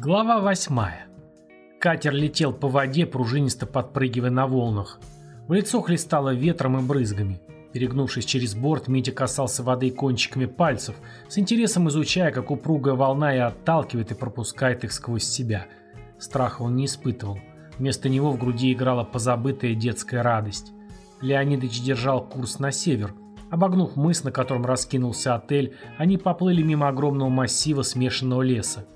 Глава восьмая. Катер летел по воде, пружинисто подпрыгивая на волнах. В лицо хлестало ветром и брызгами. Перегнувшись через борт, Митя касался воды кончиками пальцев, с интересом изучая, как упругая волна и отталкивает и пропускает их сквозь себя. Страха он не испытывал. Вместо него в груди играла позабытая детская радость. Леонидыч держал курс на север. Обогнув мыс, на котором раскинулся отель, они поплыли мимо огромного массива смешанного леса.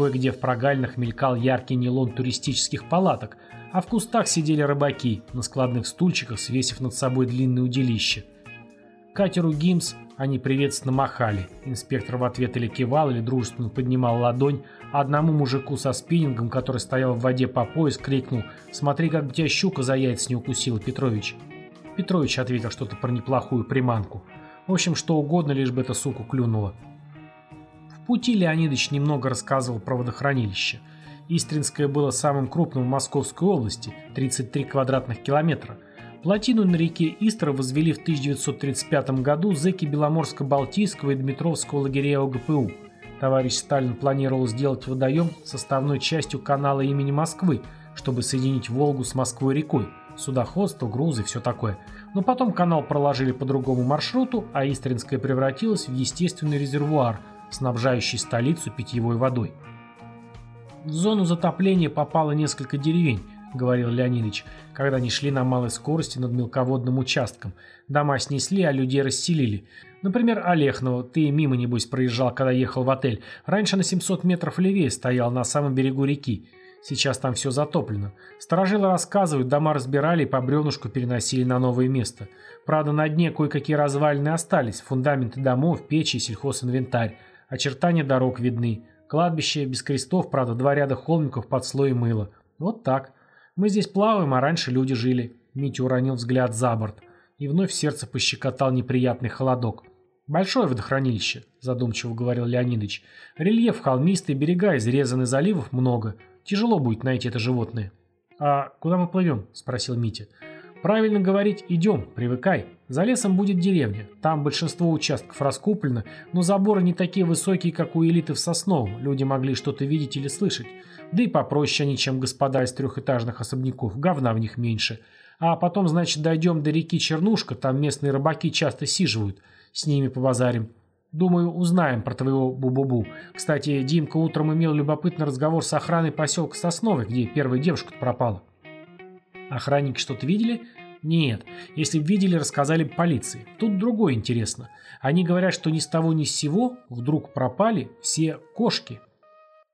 Кое-где в прогалинах мелькал яркий нейлон туристических палаток, а в кустах сидели рыбаки, на складных стульчиках, свесив над собой длинные удилища. Катеру «Гимс» они приветственно махали. Инспектор в ответ или кивал, или дружественно поднимал ладонь, а одному мужику со спиннингом, который стоял в воде по пояс, крикнул «Смотри, как тебя щука за яйца не укусила, Петрович». Петрович ответил что-то про неплохую приманку. В общем, что угодно, лишь бы эта суку клюнула пути Леонидович немного рассказывал про водохранилище. Истринское было самым крупным в Московской области – 33 квадратных километра. Плотину на реке Истра возвели в 1935 году зэки Беломорско-Балтийского и Дмитровского лагеря ОГПУ. Товарищ Сталин планировал сделать водоем составной частью канала имени Москвы, чтобы соединить Волгу с Москвой-рекой. Судоходство, грузы, все такое. Но потом канал проложили по другому маршруту, а Истринское превратилось в естественный резервуар – снабжающий столицу питьевой водой. В зону затопления попало несколько деревень, говорил Леонидович, когда они шли на малой скорости над мелководным участком. Дома снесли, а людей расселили. Например, Олехново, ты мимо, небось, проезжал, когда ехал в отель. Раньше на 700 метров левее стоял, на самом берегу реки. Сейчас там все затоплено. Сторожилы рассказывают, дома разбирали и по бревнушку переносили на новое место. Правда, на дне кое-какие развалины остались, фундаменты домов, печи, сельхозинвентарь. Очертания дорог видны. Кладбище без крестов, правда, два ряда холмиков под слоем мыла. Вот так. Мы здесь плаваем, а раньше люди жили. Митя уронил взгляд за борт. И вновь сердце пощекотал неприятный холодок. «Большое водохранилище», – задумчиво говорил Леонидович. «Рельеф холмистый, берега изрезаны, заливов много. Тяжело будет найти это животное». «А куда мы плывем?» – спросил Митя. Правильно говорить «идем, привыкай». За лесом будет деревня. Там большинство участков раскуплено, но заборы не такие высокие, как у элиты в Сосновом. Люди могли что-то видеть или слышать. Да и попроще они, чем господа из трехэтажных особняков. Говна в них меньше. А потом, значит, дойдем до реки Чернушка. Там местные рыбаки часто сиживают. С ними побазарим. Думаю, узнаем про твоего бу-бу-бу. Кстати, Димка утром имел любопытный разговор с охраной поселка Сосновый, где первая девушка пропала. Охранники что-то видели? Нет. Если видели, рассказали полиции. Тут другое интересно. Они говорят, что ни с того ни с сего вдруг пропали все кошки.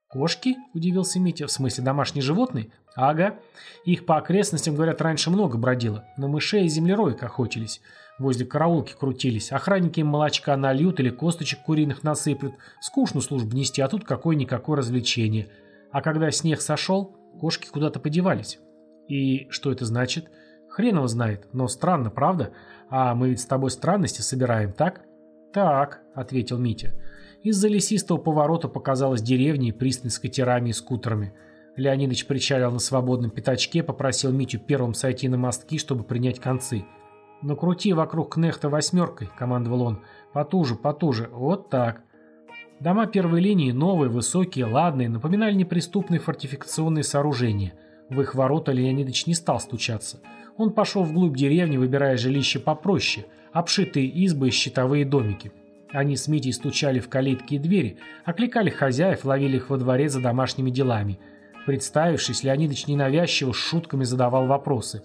«Кошки?» – удивился Митя. «В смысле, домашние животные?» «Ага. Их по окрестностям, говорят, раньше много бродило. На мышей и землероек охотились. Возле караулки крутились. Охранники им молочка нальют или косточек куриных насыплют. Скучно службу нести, а тут какое-никакое развлечение. А когда снег сошел, кошки куда-то подевались. И что это значит? Хрен его знает, но странно, правда? А мы ведь с тобой странности собираем, так? Так, ответил Митя. Из-за лесистого поворота показалась деревня и пристань с катерами и скутерами. Леонидович причалил на свободном пятачке, попросил Митю первым сойти на мостки, чтобы принять концы. «Накрути вокруг кнехта восьмеркой», — командовал он. «Потуже, потуже. Вот так». Дома первой линии, новые, высокие, ладные, напоминали неприступные фортификационные сооружения — в их ворота Леонидович не стал стучаться. Он пошел вглубь деревни, выбирая жилище попроще, обшитые избы и щитовые домики. Они с Митей стучали в калитки и двери, окликали хозяев, ловили их во дворе за домашними делами. Представившись, Леонидович ненавязчиво с шутками задавал вопросы.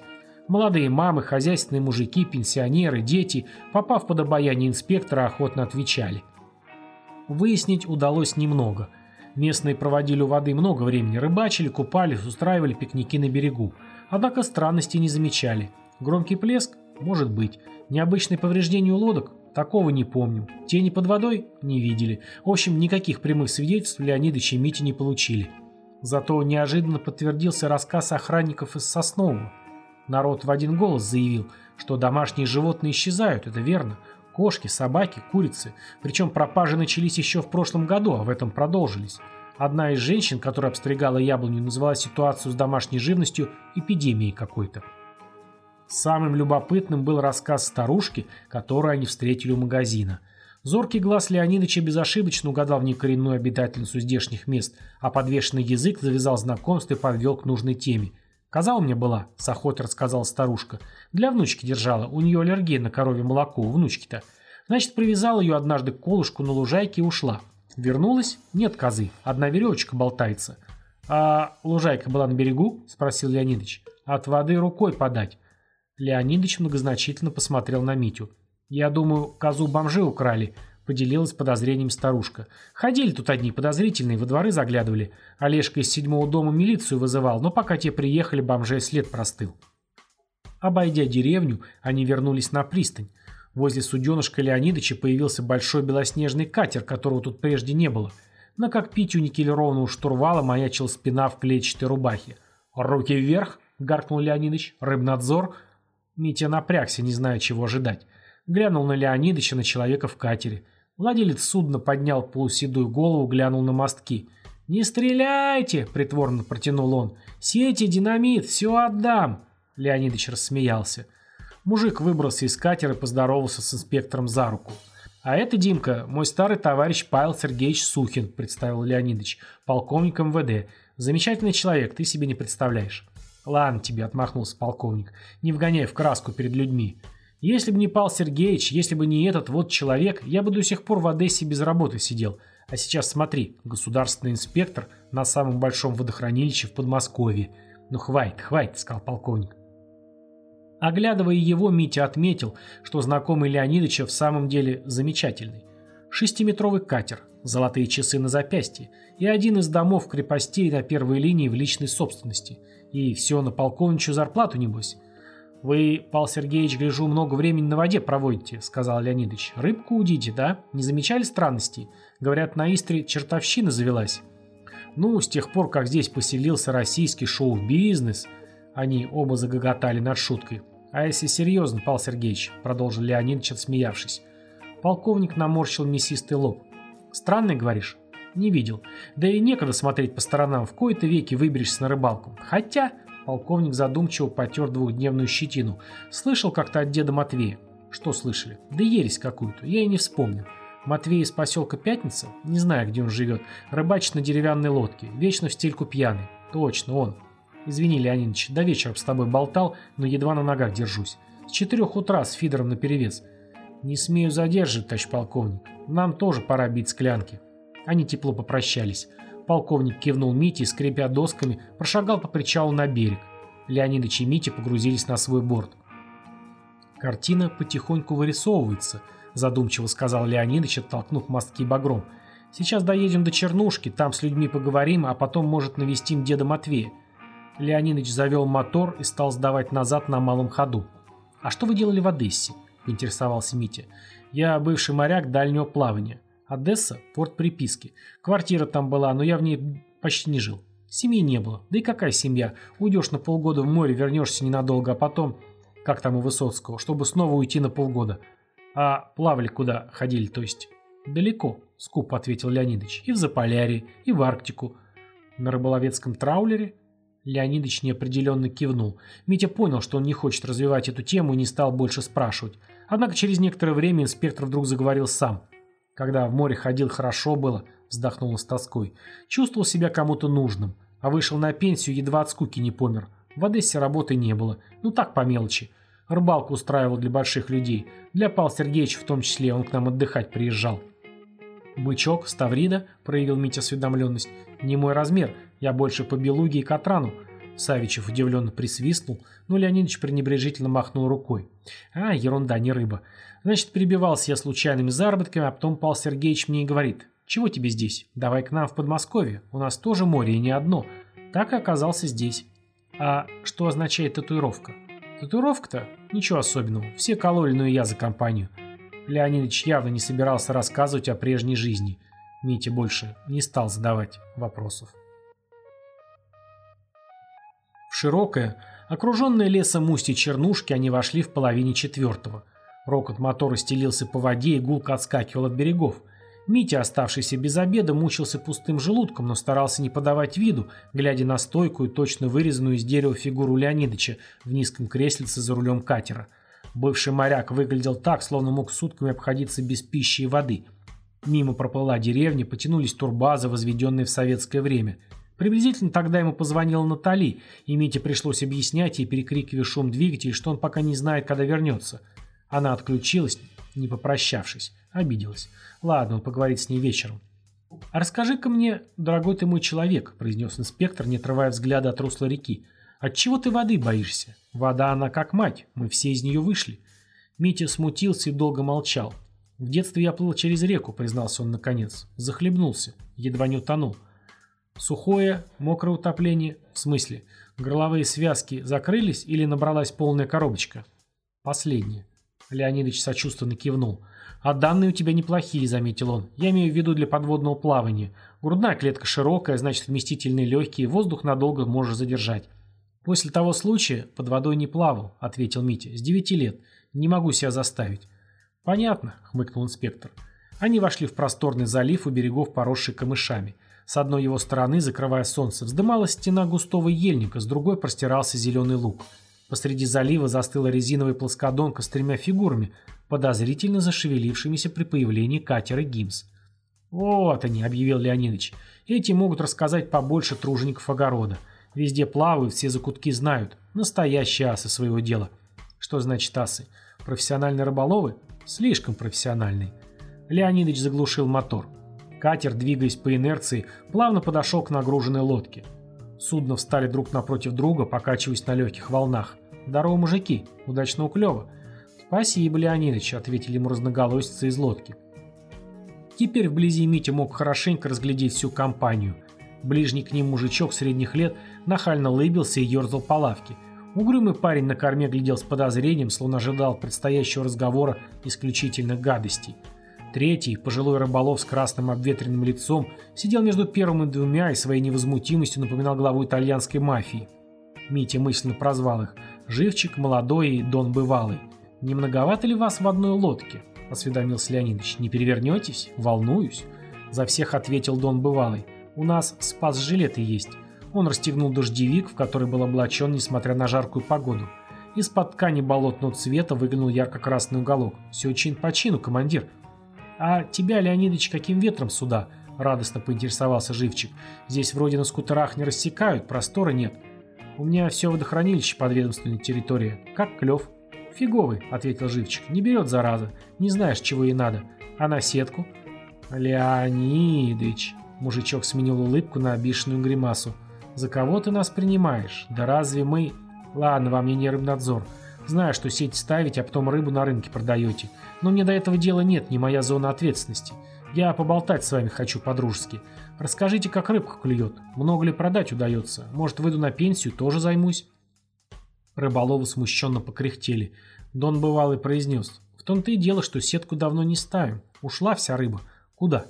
Молодые мамы, хозяйственные мужики, пенсионеры, дети, попав под обаяние инспектора, охотно отвечали. Выяснить удалось немного – Местные проводили у воды много времени, рыбачили, купались, устраивали пикники на берегу. Однако странностей не замечали. Громкий плеск? Может быть. Необычные повреждения у лодок? Такого не помню. Тени под водой? Не видели. В общем, никаких прямых свидетельств Леонидыч и Мити не получили. Зато неожиданно подтвердился рассказ охранников из Соснового. Народ в один голос заявил, что домашние животные исчезают, это верно. Кошки, собаки, курицы. Причем пропажи начались еще в прошлом году, а в этом продолжились. Одна из женщин, которая обстригала яблоню, назвала ситуацию с домашней живностью эпидемией какой-то. Самым любопытным был рассказ старушки, которую они встретили у магазина. Зоркий глаз Леонидовича безошибочно угадал в ней коренную обитательницу здешних мест, а подвешенный язык завязал знакомство и подвел к нужной теме. «Коза у меня была», — с охотой рассказала старушка. «Для внучки держала, у нее аллергия на коровье молоко, у внучки-то. Значит, привязала ее однажды к колышку на лужайке и ушла. Вернулась? Нет козы, одна веревочка болтается». «А лужайка была на берегу?» — спросил Леонидович. «От воды рукой подать». Леонидович многозначительно посмотрел на Митю. «Я думаю, козу бомжи украли», — поделилась подозрением старушка. «Ходили тут одни подозрительные, во дворы заглядывали. Олежка из седьмого дома милицию вызывал, но пока те приехали, бомжей след простыл». Обойдя деревню, они вернулись на пристань. Возле суденышка Леонидыча появился большой белоснежный катер, которого тут прежде не было. Но как пить у никелированного штурвала маячила спина в клетчатой рубахе. «Руки вверх!» — гаркнул Леонидыч. «Рыбнадзор!» Митя напрягся, не зная, чего ожидать. Глянул на Леонидыча, на человека в катере. Владелец судна поднял полуседую голову, глянул на мостки. «Не стреляйте!» — притворно протянул он. «Сети, динамит, все отдам!» Леонидыч рассмеялся. Мужик выбрался из катера и поздоровался с инспектором за руку. «А это, Димка, мой старый товарищ Павел Сергеевич Сухин», — представил Леонидыч, полковник МВД. «Замечательный человек, ты себе не представляешь». «Ладно тебе», — отмахнулся полковник, — «не вгоняй в краску перед людьми. Если бы не Пал Сергеевич, если бы не этот вот человек, я бы до сих пор в Одессе без работы сидел. А сейчас смотри, государственный инспектор на самом большом водохранилище в Подмосковье. Ну хватит, хватит, сказал полковник. Оглядывая его, Митя отметил, что знакомый Леонидовича в самом деле замечательный. Шестиметровый катер, золотые часы на запястье и один из домов крепостей на первой линии в личной собственности. И все на полковничью зарплату, небось. «Вы, Пал Сергеевич, гляжу, много времени на воде проводите», — сказал Леонидович. «Рыбку удите, да? Не замечали странностей? Говорят, на Истре чертовщина завелась». «Ну, с тех пор, как здесь поселился российский шоу-бизнес...» Они оба загоготали над шуткой. «А если серьезно, Пал Сергеевич», — продолжил Леонидович, отсмеявшись. Полковник наморщил мясистый лоб. «Странный, говоришь?» «Не видел. Да и некогда смотреть по сторонам. В кои-то веки выберешься на рыбалку. Хотя...» Полковник задумчиво потер двухдневную щетину. Слышал как-то от деда Матвея. Что слышали? Да ересь какую-то. Я и не вспомнил. Матвей из поселка Пятница? Не знаю, где он живет. Рыбачит на деревянной лодке. Вечно в стельку пьяный. Точно, он. Извини, Леонидович, до вечера с тобой болтал, но едва на ногах держусь. С четырех утра с фидером наперевес. Не смею задерживать, товарищ полковник. Нам тоже пора бить склянки. Они тепло попрощались. Полковник кивнул Мите и, скрипя досками, прошагал по причалу на берег. Леонидыч и Митя погрузились на свой борт. «Картина потихоньку вырисовывается», – задумчиво сказал Леонидыч, оттолкнув мостки багром. «Сейчас доедем до Чернушки, там с людьми поговорим, а потом, может, навестим деда Матвея». Леонидыч завел мотор и стал сдавать назад на малом ходу. «А что вы делали в Одессе?» – поинтересовался Митя. «Я бывший моряк дальнего плавания. Одесса – порт приписки. Квартира там была, но я в ней почти не жил. Семьи не было. Да и какая семья? Уйдешь на полгода в море, вернешься ненадолго, а потом... Как там у Высоцкого? Чтобы снова уйти на полгода. А плавали куда ходили, то есть? Далеко, скупо ответил Леонидович. И в Заполярье, и в Арктику. На рыболовецком траулере? Леонидович неопределенно кивнул. Митя понял, что он не хочет развивать эту тему и не стал больше спрашивать. Однако через некоторое время инспектор вдруг заговорил сам. Когда в море ходил, хорошо было, вздохнул с тоской. Чувствовал себя кому-то нужным. А вышел на пенсию, едва от скуки не помер. В Одессе работы не было. Ну так, по мелочи. Рыбалку устраивал для больших людей. Для Павла Сергеевича в том числе, он к нам отдыхать приезжал. «Бычок, Ставрида», — проявил Митя осведомленность. «Не мой размер, я больше по Белуге и Катрану». Савичев удивленно присвистнул, но Леонидович пренебрежительно махнул рукой. «А, ерунда, не рыба. Значит, перебивался я случайными заработками, а потом Павел Сергеевич мне и говорит, «Чего тебе здесь? Давай к нам в Подмосковье. У нас тоже море и не одно». Так и оказался здесь. А что означает татуировка? Татуировка-то? Ничего особенного. Все кололи, но и я за компанию. Леонидович явно не собирался рассказывать о прежней жизни. Митя больше не стал задавать вопросов. В широкое, окруженное лесом устье Чернушки они вошли в половине четвертого. Рокот мотора стелился по воде и гулко отскакивал от берегов. Митя, оставшийся без обеда, мучился пустым желудком, но старался не подавать виду, глядя на стойкую, точно вырезанную из дерева фигуру Леонидыча в низком креслице за рулем катера. Бывший моряк выглядел так, словно мог сутками обходиться без пищи и воды. Мимо проплыла деревня, потянулись турбазы, возведенные в советское время. Приблизительно тогда ему позвонила Натали, и Мите пришлось объяснять ей, перекрикивая шум двигателей, что он пока не знает, когда вернется. Она отключилась, не попрощавшись. Обиделась. Ладно, он поговорит с ней вечером. «А расскажи-ка мне, дорогой ты мой человек», — произнес инспектор, не отрывая взгляда от русла реки, — «отчего ты воды боишься? Вода она как мать, мы все из нее вышли». Митя смутился и долго молчал. «В детстве я плыл через реку», — признался он наконец. Захлебнулся, едва не утонул. «Сухое, мокрое утопление? В смысле, горловые связки закрылись или набралась полная коробочка?» «Последнее». Леонидович сочувственно кивнул. «А данные у тебя неплохие», — заметил он. «Я имею в виду для подводного плавания. Грудная клетка широкая, значит, вместительные легкие, воздух надолго можешь задержать». «После того случая под водой не плавал», — ответил Митя. «С девяти лет. Не могу себя заставить». «Понятно», — хмыкнул инспектор. Они вошли в просторный залив у берегов, поросший камышами. С одной его стороны, закрывая солнце, вздымалась стена густого ельника, с другой простирался зеленый луг. Посреди залива застыла резиновая плоскодонка с тремя фигурами, подозрительно зашевелившимися при появлении катера «Гимс». «Вот они», — объявил Леонидович. «Эти могут рассказать побольше тружеников огорода. Везде плавают, все закутки знают. Настоящие асы своего дела». «Что значит асы? Профессиональные рыболовы?» «Слишком профессиональные». Леонидович заглушил мотор. Катер, двигаясь по инерции, плавно подошел к нагруженной лодке. Судно встали друг напротив друга, покачиваясь на легких волнах. «Здорово, мужики! Удачного клёва!» «Спасибо, Леонидович», — ответили ему разноголосицы из лодки. Теперь вблизи Митя мог хорошенько разглядеть всю компанию. Ближний к ним мужичок средних лет нахально лыбился и ерзал по лавке. Угрюмый парень на корме глядел с подозрением, словно ожидал предстоящего разговора исключительно гадостей. Третий, пожилой рыболов с красным обветренным лицом, сидел между первым и двумя и своей невозмутимостью напоминал главу итальянской мафии. Митя мысленно прозвал их «Живчик», «Молодой» и «Дон Бывалый». «Не многовато ли вас в одной лодке?» – осведомился Леонидович. «Не перевернетесь? Волнуюсь». За всех ответил Дон Бывалый. «У нас спас-жилеты есть». Он расстегнул дождевик, в который был облачен, несмотря на жаркую погоду. Из-под ткани болотного цвета выглянул ярко-красный уголок. «Все чин по чину, командир». «А тебя, Леонидович, каким ветром сюда?» – радостно поинтересовался Живчик. «Здесь вроде на скутерах не рассекают, простора нет». «У меня все водохранилище под ведомственной территорией. Как клев». «Фиговый», — ответил Живчик. «Не берет, зараза. Не знаешь, чего ей надо. А на сетку?» «Леонидыч», — мужичок сменил улыбку на обиженную гримасу. «За кого ты нас принимаешь? Да разве мы...» «Ладно, вам не рыбнадзор. Знаю, что сеть ставите, а потом рыбу на рынке продаете. Но мне до этого дела нет, не моя зона ответственности. Я поболтать с вами хочу по-дружески. Расскажите, как рыбка клюет. Много ли продать удается? Может, выйду на пенсию, тоже займусь?» Рыболовы смущенно покряхтели. Дон бывалый произнес. В том-то и дело, что сетку давно не ставим. Ушла вся рыба. Куда?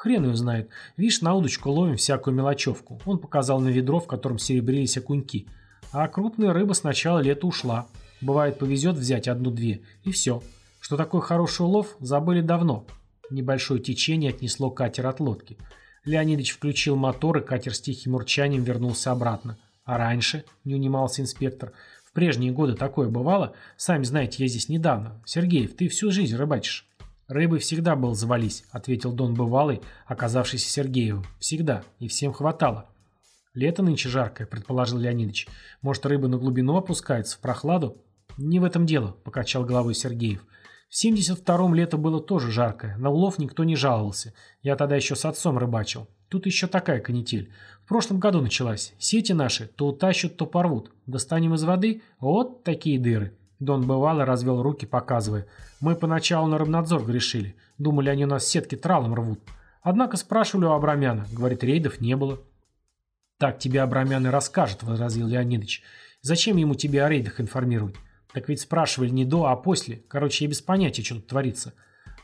Хрен ее знает. Видишь, на удочку ловим всякую мелочевку. Он показал на ведро, в котором серебрились окуньки. А крупная рыба с начала лета ушла. Бывает, повезет взять одну-две. И все. Что такое хороший улов, забыли давно. Небольшое течение отнесло катер от лодки. Леонидович включил мотор, и катер с тихим урчанием вернулся обратно. А раньше, не унимался инспектор, в прежние годы такое бывало. Сами знаете, я здесь недавно. Сергеев, ты всю жизнь рыбачишь. Рыбы всегда был завались, ответил Дон Бывалый, оказавшийся Сергеевым. Всегда. И всем хватало. Лето нынче жаркое, предположил Леонидович. Может, рыбы на глубину опускаются, в прохладу? Не в этом дело, покачал головой Сергеев. В 72-м лето было тоже жаркое, на улов никто не жаловался. Я тогда еще с отцом рыбачил. Тут еще такая канитель прошлом году началась. Сети наши то утащат, то порвут. Достанем из воды – вот такие дыры. Дон бывало развел руки, показывая. Мы поначалу на рыбнадзор грешили. Думали, они у нас сетки тралом рвут. Однако спрашивали у Абрамяна. Говорит, рейдов не было. Так тебе Абрамян и расскажет, возразил Леонидович. Зачем ему тебе о рейдах информировать? Так ведь спрашивали не до, а после. Короче, я без понятия, что тут творится.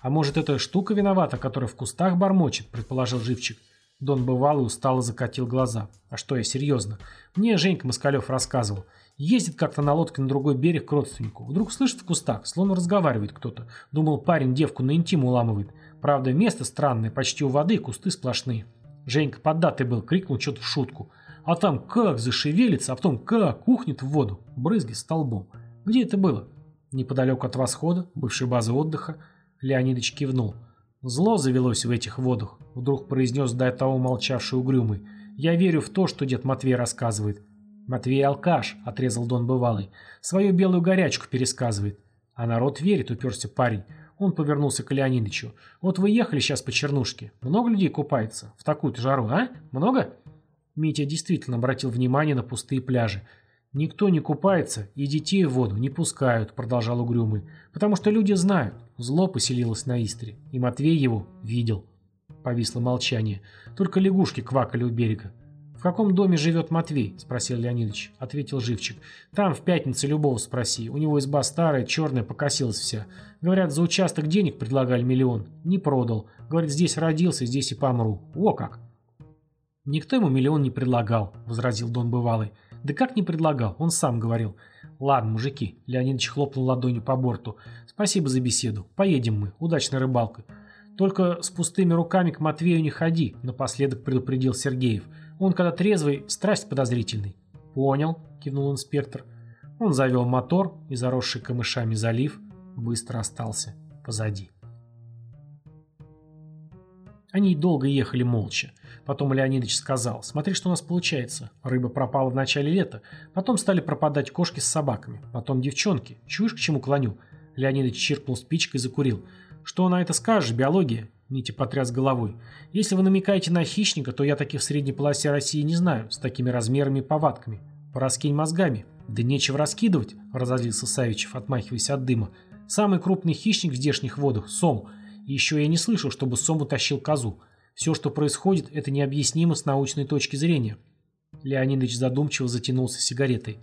А может, эта штука виновата, которая в кустах бормочет, предположил Живчик. Дон бывалый устало закатил глаза. А что я, серьезно? Мне Женька Москалев рассказывал. Ездит как-то на лодке на другой берег к родственнику. Вдруг слышит в кустах, словно разговаривает кто-то. Думал, парень девку на интим уламывает. Правда, место странное, почти у воды, кусты сплошные. Женька поддатый был, крикнул что-то в шутку. А там как зашевелится, а потом как ухнет в воду. Брызги столбом. Где это было? Неподалеку от восхода, бывшей базы отдыха, Леонидович кивнул. Зло завелось в этих водах, вдруг произнес до того молчавший угрюмый. Я верю в то, что дед Матвей рассказывает. Матвей алкаш, отрезал Дон Бывалый. Свою белую горячку пересказывает. А народ верит, уперся парень. Он повернулся к Леонидовичу. «Вот вы ехали сейчас по Чернушке. Много людей купается? В такую-то жару, а? Много?» Митя действительно обратил внимание на пустые пляжи. «Никто не купается и детей в воду не пускают», — продолжал Угрюмый. «Потому что люди знают. Зло поселилось на Истре, и Матвей его видел». Повисло молчание. Только лягушки квакали у берега. «В каком доме живет Матвей?» – спросил Леонидович. Ответил Живчик. «Там в пятницу любого спроси. У него изба старая, черная, покосилась вся. Говорят, за участок денег предлагали миллион. Не продал. Говорит, здесь родился, здесь и помру. О как!» «Никто ему миллион не предлагал», – возразил Дон Бывалый. «Да как не предлагал? Он сам говорил». «Ладно, мужики», – Леонидович хлопнул ладонью по борту. «Спасибо за беседу. Поедем мы. Удачной рыбалкой». «Только с пустыми руками к Матвею не ходи», – напоследок предупредил Сергеев. Он, когда трезвый, страсть подозрительный. Понял, кивнул инспектор. Он завел мотор, и заросший камышами залив быстро остался позади. Они долго ехали молча. Потом Леонидович сказал, смотри, что у нас получается. Рыба пропала в начале лета. Потом стали пропадать кошки с собаками. Потом девчонки. Чуешь, к чему клоню? Леонидович чиркнул спичкой и закурил. Что на это скажешь, биология? Митя потряс головой. «Если вы намекаете на хищника, то я таких в средней полосе России не знаю, с такими размерами и повадками. Пораскинь мозгами». «Да нечего раскидывать», — разозлился Савичев, отмахиваясь от дыма. «Самый крупный хищник в здешних водах — сом. И еще я не слышал, чтобы сом утащил козу. Все, что происходит, это необъяснимо с научной точки зрения». Леонидович задумчиво затянулся сигаретой.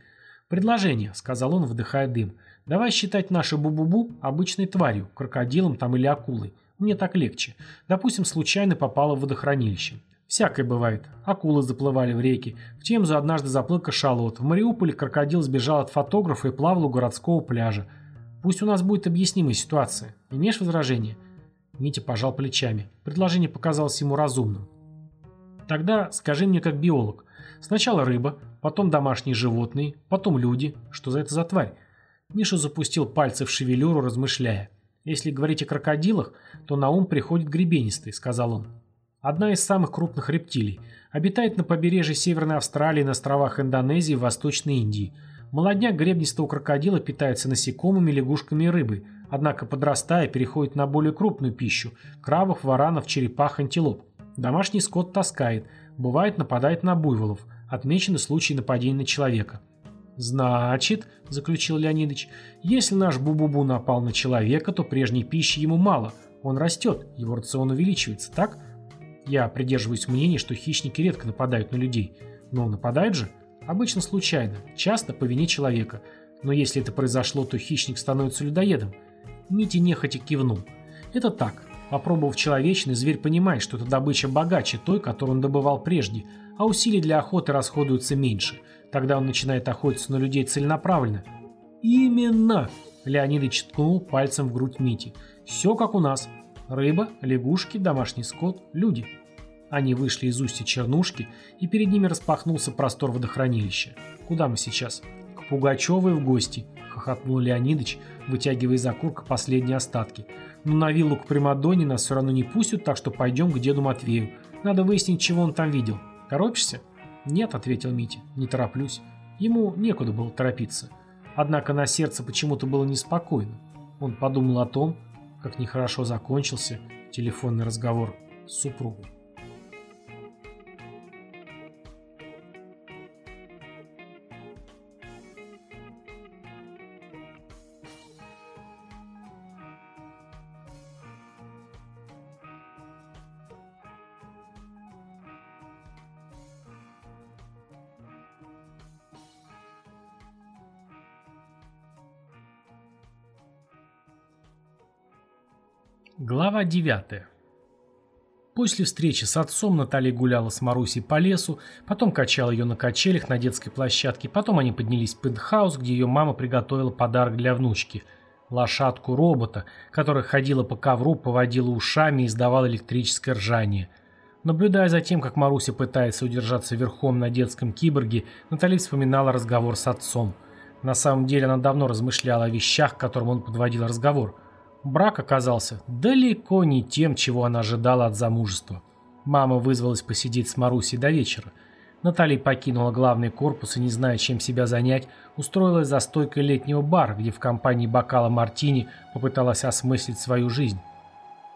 «Предложение», — сказал он, вдыхая дым. «Давай считать наше бу-бу-бу обычной тварью, крокодилом там или акулой. Мне так легче. Допустим, случайно попала в водохранилище. Всякое бывает. Акулы заплывали в реки. В Темзу однажды заплыл кашалот. В Мариуполе крокодил сбежал от фотографа и плавал у городского пляжа. Пусть у нас будет объяснимая ситуация. Имеешь возражение? Митя пожал плечами. Предложение показалось ему разумным. Тогда скажи мне как биолог. Сначала рыба, потом домашние животные, потом люди. Что за это за тварь? Миша запустил пальцы в шевелюру, размышляя. Если говорить о крокодилах, то на ум приходит гребенистый, сказал он. Одна из самых крупных рептилий. Обитает на побережье Северной Австралии, на островах Индонезии и Восточной Индии. Молодняк гребнистого крокодила питается насекомыми, лягушками и рыбой, однако подрастая переходит на более крупную пищу – крабов, варанов, черепах, антилоп. Домашний скот таскает, бывает нападает на буйволов, отмечены случаи нападения на человека – «Значит», — заключил Леонидович, — «если наш Бу-Бу-Бу напал на человека, то прежней пищи ему мало. Он растет, его рацион увеличивается, так?» Я придерживаюсь мнения, что хищники редко нападают на людей. Но нападают же? Обычно случайно, часто по вине человека. Но если это произошло, то хищник становится людоедом. Митя нехотя кивнул. Это так. Попробовав человечный, зверь понимает, что эта добыча богаче той, которую он добывал прежде, а усилий для охоты расходуются меньше – Тогда он начинает охотиться на людей целенаправленно. «Именно!» – Леонидыч ткнул пальцем в грудь Мити. «Все как у нас. Рыба, лягушки, домашний скот, люди». Они вышли из устья Чернушки, и перед ними распахнулся простор водохранилища. «Куда мы сейчас?» «К Пугачевой в гости», – хохотнул Леонидыч, вытягивая из окурка последние остатки. «Но на виллу к Примадонне нас все равно не пустят, так что пойдем к деду Матвею. Надо выяснить, чего он там видел. Торопишься?» «Нет», — ответил Митя, — «не тороплюсь». Ему некуда было торопиться. Однако на сердце почему-то было неспокойно. Он подумал о том, как нехорошо закончился телефонный разговор с супругой. Глава 9. После встречи с отцом Наталья гуляла с Марусей по лесу, потом качала ее на качелях на детской площадке, потом они поднялись в пентхаус, где ее мама приготовила подарок для внучки – лошадку-робота, которая ходила по ковру, поводила ушами и издавала электрическое ржание. Наблюдая за тем, как Маруся пытается удержаться верхом на детском киборге, Наталья вспоминала разговор с отцом – На самом деле она давно размышляла о вещах, к которым он подводил разговор. Брак оказался далеко не тем, чего она ожидала от замужества. Мама вызвалась посидеть с Марусей до вечера. Натали покинула главный корпус и, не зная, чем себя занять, устроилась за стойкой летнего бара, где в компании бокала мартини попыталась осмыслить свою жизнь.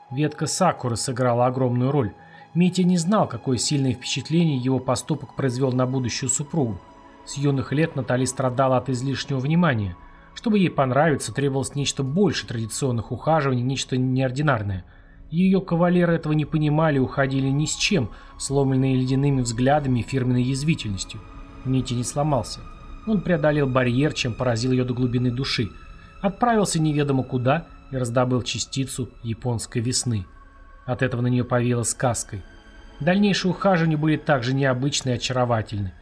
Ветка Сакуры сыграла огромную роль. Митя не знал, какое сильное впечатление его поступок произвел на будущую супругу. С юных лет Натали страдала от излишнего внимания. Чтобы ей понравиться, требовалось нечто больше традиционных ухаживаний, нечто неординарное – ее кавалеры этого не понимали и уходили ни с чем, сломленные ледяными взглядами и фирменной язвительностью. Нити не сломался. Он преодолел барьер, чем поразил ее до глубины души. Отправился неведомо куда и раздобыл частицу японской весны. От этого на нее повеяло сказкой. Дальнейшие ухаживания были также необычны и очаровательны.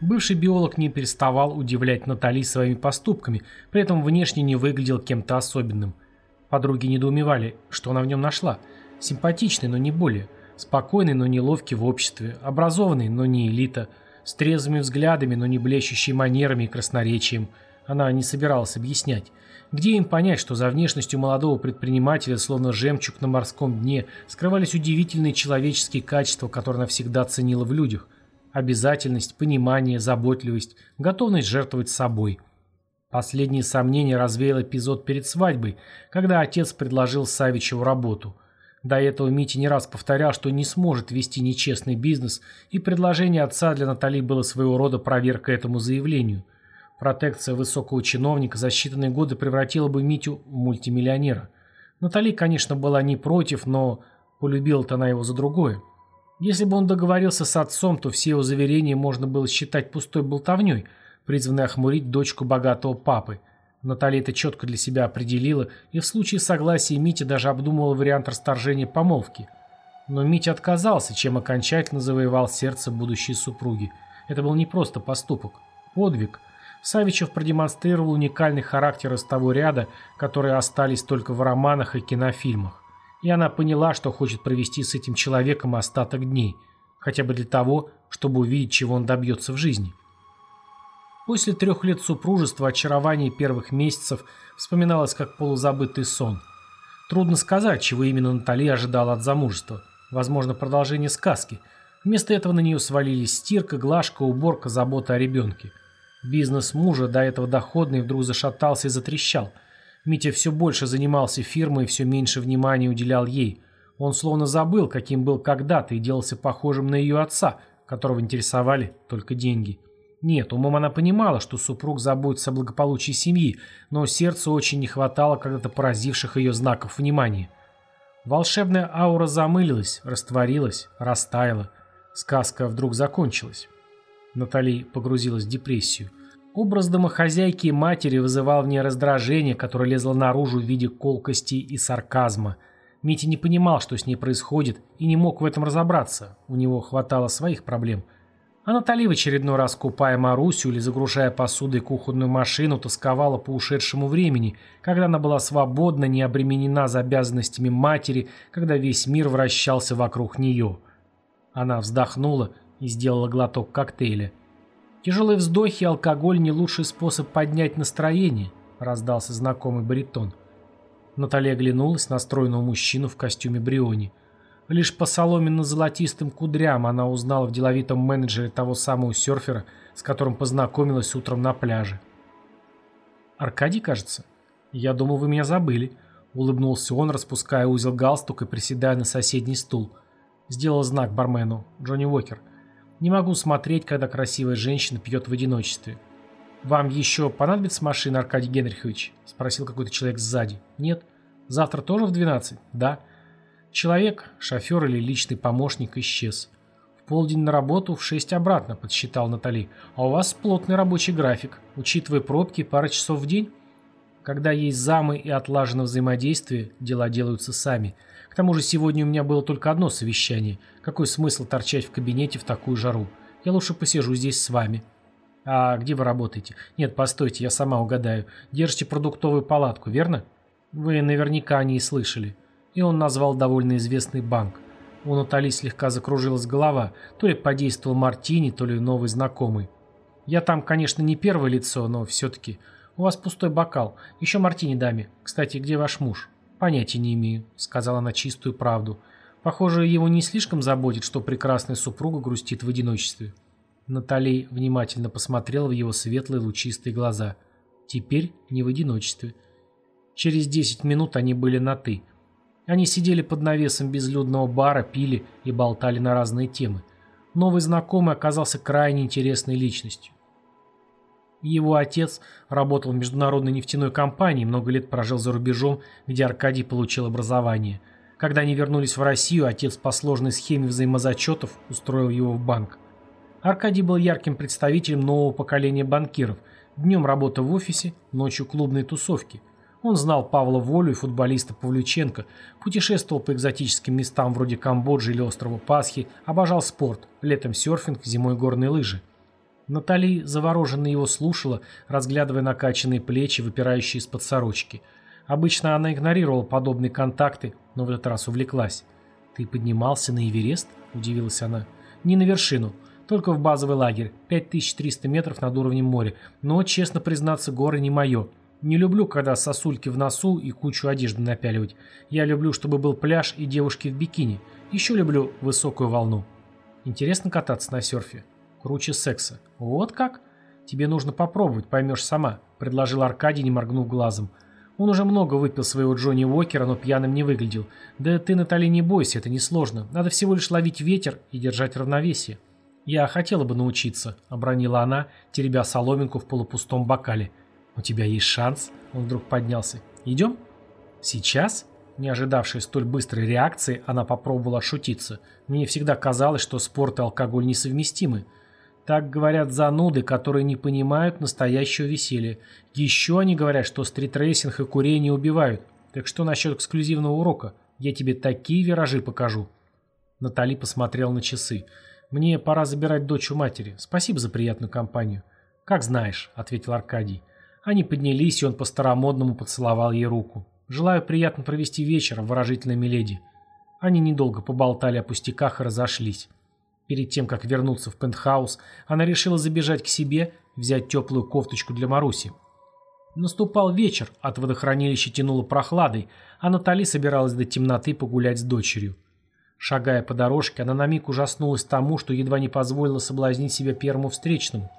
Бывший биолог не переставал удивлять Натали своими поступками, при этом внешне не выглядел кем-то особенным – Подруги недоумевали, что она в нем нашла. Симпатичный, но не более. Спокойный, но не ловкий в обществе. Образованный, но не элита. С трезвыми взглядами, но не блещущий манерами и красноречием. Она не собиралась объяснять. Где им понять, что за внешностью молодого предпринимателя, словно жемчуг на морском дне, скрывались удивительные человеческие качества, которые она всегда ценила в людях? Обязательность, понимание, заботливость, готовность жертвовать собой – Последние сомнения развеял эпизод перед свадьбой, когда отец предложил Савичеву работу. До этого Митя не раз повторял, что не сможет вести нечестный бизнес, и предложение отца для Натали было своего рода проверкой этому заявлению. Протекция высокого чиновника за считанные годы превратила бы Митю в мультимиллионера. Натали, конечно, была не против, но полюбила-то она его за другое. Если бы он договорился с отцом, то все его заверения можно было считать пустой болтовней – призванный охмурить дочку богатого папы. Наталья это четко для себя определила, и в случае согласия Мити даже обдумывала вариант расторжения помолвки. Но Митя отказался, чем окончательно завоевал сердце будущей супруги. Это был не просто поступок. Подвиг. Савичев продемонстрировал уникальный характер из того ряда, которые остались только в романах и кинофильмах. И она поняла, что хочет провести с этим человеком остаток дней. Хотя бы для того, чтобы увидеть, чего он добьется в жизни. После трех лет супружества очарование первых месяцев вспоминалось как полузабытый сон. Трудно сказать, чего именно Натали ожидала от замужества. Возможно, продолжение сказки. Вместо этого на нее свалились стирка, глажка, уборка, забота о ребенке. Бизнес мужа, до этого доходный, вдруг зашатался и затрещал. Митя все больше занимался фирмой и все меньше внимания уделял ей. Он словно забыл, каким был когда-то, и делался похожим на ее отца, которого интересовали только деньги. Нет, умом она понимала, что супруг заботится о благополучии семьи, но сердцу очень не хватало когда-то поразивших ее знаков внимания. Волшебная аура замылилась, растворилась, растаяла. Сказка вдруг закончилась. Натали погрузилась в депрессию. Образ домохозяйки и матери вызывал в ней раздражение, которое лезло наружу в виде колкости и сарказма. Митя не понимал, что с ней происходит, и не мог в этом разобраться. У него хватало своих проблем – а Натали в очередной раз, купая Марусю или загружая посудой кухонную машину, тосковала по ушедшему времени, когда она была свободна, не обременена за обязанностями матери, когда весь мир вращался вокруг нее. Она вздохнула и сделала глоток коктейля. «Тяжелые вздохи и алкоголь – не лучший способ поднять настроение», – раздался знакомый баритон. Наталья оглянулась на стройного мужчину в костюме Бриони. Лишь по соломенно-золотистым кудрям она узнала в деловитом менеджере того самого серфера, с которым познакомилась утром на пляже. «Аркадий, кажется? Я думал, вы меня забыли», — улыбнулся он, распуская узел галстука и приседая на соседний стул. Сделал знак бармену. «Джонни Уокер. Не могу смотреть, когда красивая женщина пьет в одиночестве». «Вам еще понадобится машина, Аркадий Генрихович?» — спросил какой-то человек сзади. «Нет. Завтра тоже в 12?» «Да». Человек, шофер или личный помощник исчез. В полдень на работу, в шесть обратно, подсчитал Натали. А у вас плотный рабочий график, учитывая пробки, пара часов в день. Когда есть замы и отлажено взаимодействие, дела делаются сами. К тому же сегодня у меня было только одно совещание. Какой смысл торчать в кабинете в такую жару? Я лучше посижу здесь с вами. А где вы работаете? Нет, постойте, я сама угадаю. Держите продуктовую палатку, верно? Вы наверняка о ней слышали и он назвал довольно известный банк. У Натали слегка закружилась голова, то ли подействовал Мартини, то ли новый знакомый. Я там, конечно, не первое лицо, но все-таки... У вас пустой бокал. Еще мартини даме. Кстати, где ваш муж?» «Понятия не имею», — сказала она чистую правду. Похоже, его не слишком заботит, что прекрасная супруга грустит в одиночестве. Натали внимательно посмотрела в его светлые лучистые глаза. Теперь не в одиночестве. Через десять минут они были на «ты». Они сидели под навесом безлюдного бара, пили и болтали на разные темы. Новый знакомый оказался крайне интересной личностью. Его отец работал в международной нефтяной компании, много лет прожил за рубежом, где Аркадий получил образование. Когда они вернулись в Россию, отец по сложной схеме взаимозачетов устроил его в банк. Аркадий был ярким представителем нового поколения банкиров. Днем работа в офисе, ночью клубные тусовки. Он знал Павла Волю и футболиста Павлюченко, путешествовал по экзотическим местам вроде Камбоджи или острова Пасхи, обожал спорт, летом серфинг, зимой горные лыжи. Натали завороженно его слушала, разглядывая накачанные плечи, выпирающие из-под сорочки. Обычно она игнорировала подобные контакты, но в этот раз увлеклась. «Ты поднимался на Эверест?» – удивилась она. «Не на вершину, только в базовый лагерь, 5300 метров над уровнем моря. Но, честно признаться, горы не мое. Не люблю, когда сосульки в носу и кучу одежды напяливать. Я люблю, чтобы был пляж и девушки в бикини. Еще люблю высокую волну. Интересно кататься на серфе?» Круче секса. Вот как? Тебе нужно попробовать, поймешь сама, предложил Аркадий, не моргнув глазом. Он уже много выпил своего Джонни Уокера, но пьяным не выглядел. Да ты, Натали, не бойся, это несложно. Надо всего лишь ловить ветер и держать равновесие. Я хотела бы научиться, обронила она, теребя соломинку в полупустом бокале. У тебя есть шанс? Он вдруг поднялся. Идем? Сейчас? Не ожидавшая столь быстрой реакции, она попробовала отшутиться. Мне всегда казалось, что спорт и алкоголь несовместимы. Так говорят зануды, которые не понимают настоящего веселья. Еще они говорят, что стритрейсинг и курение убивают. Так что насчет эксклюзивного урока? Я тебе такие виражи покажу. Натали посмотрела на часы. «Мне пора забирать дочь у матери. Спасибо за приятную компанию». «Как знаешь», — ответил Аркадий. Они поднялись, и он по-старомодному поцеловал ей руку. «Желаю приятно провести вечер, выражительная миледи». Они недолго поболтали о пустяках и разошлись. Перед тем, как вернуться в пентхаус, она решила забежать к себе, взять теплую кофточку для Маруси. Наступал вечер, от водохранилища тянуло прохладой, а Натали собиралась до темноты погулять с дочерью. Шагая по дорожке, она на миг ужаснулась тому, что едва не позволила соблазнить себя первому встречному.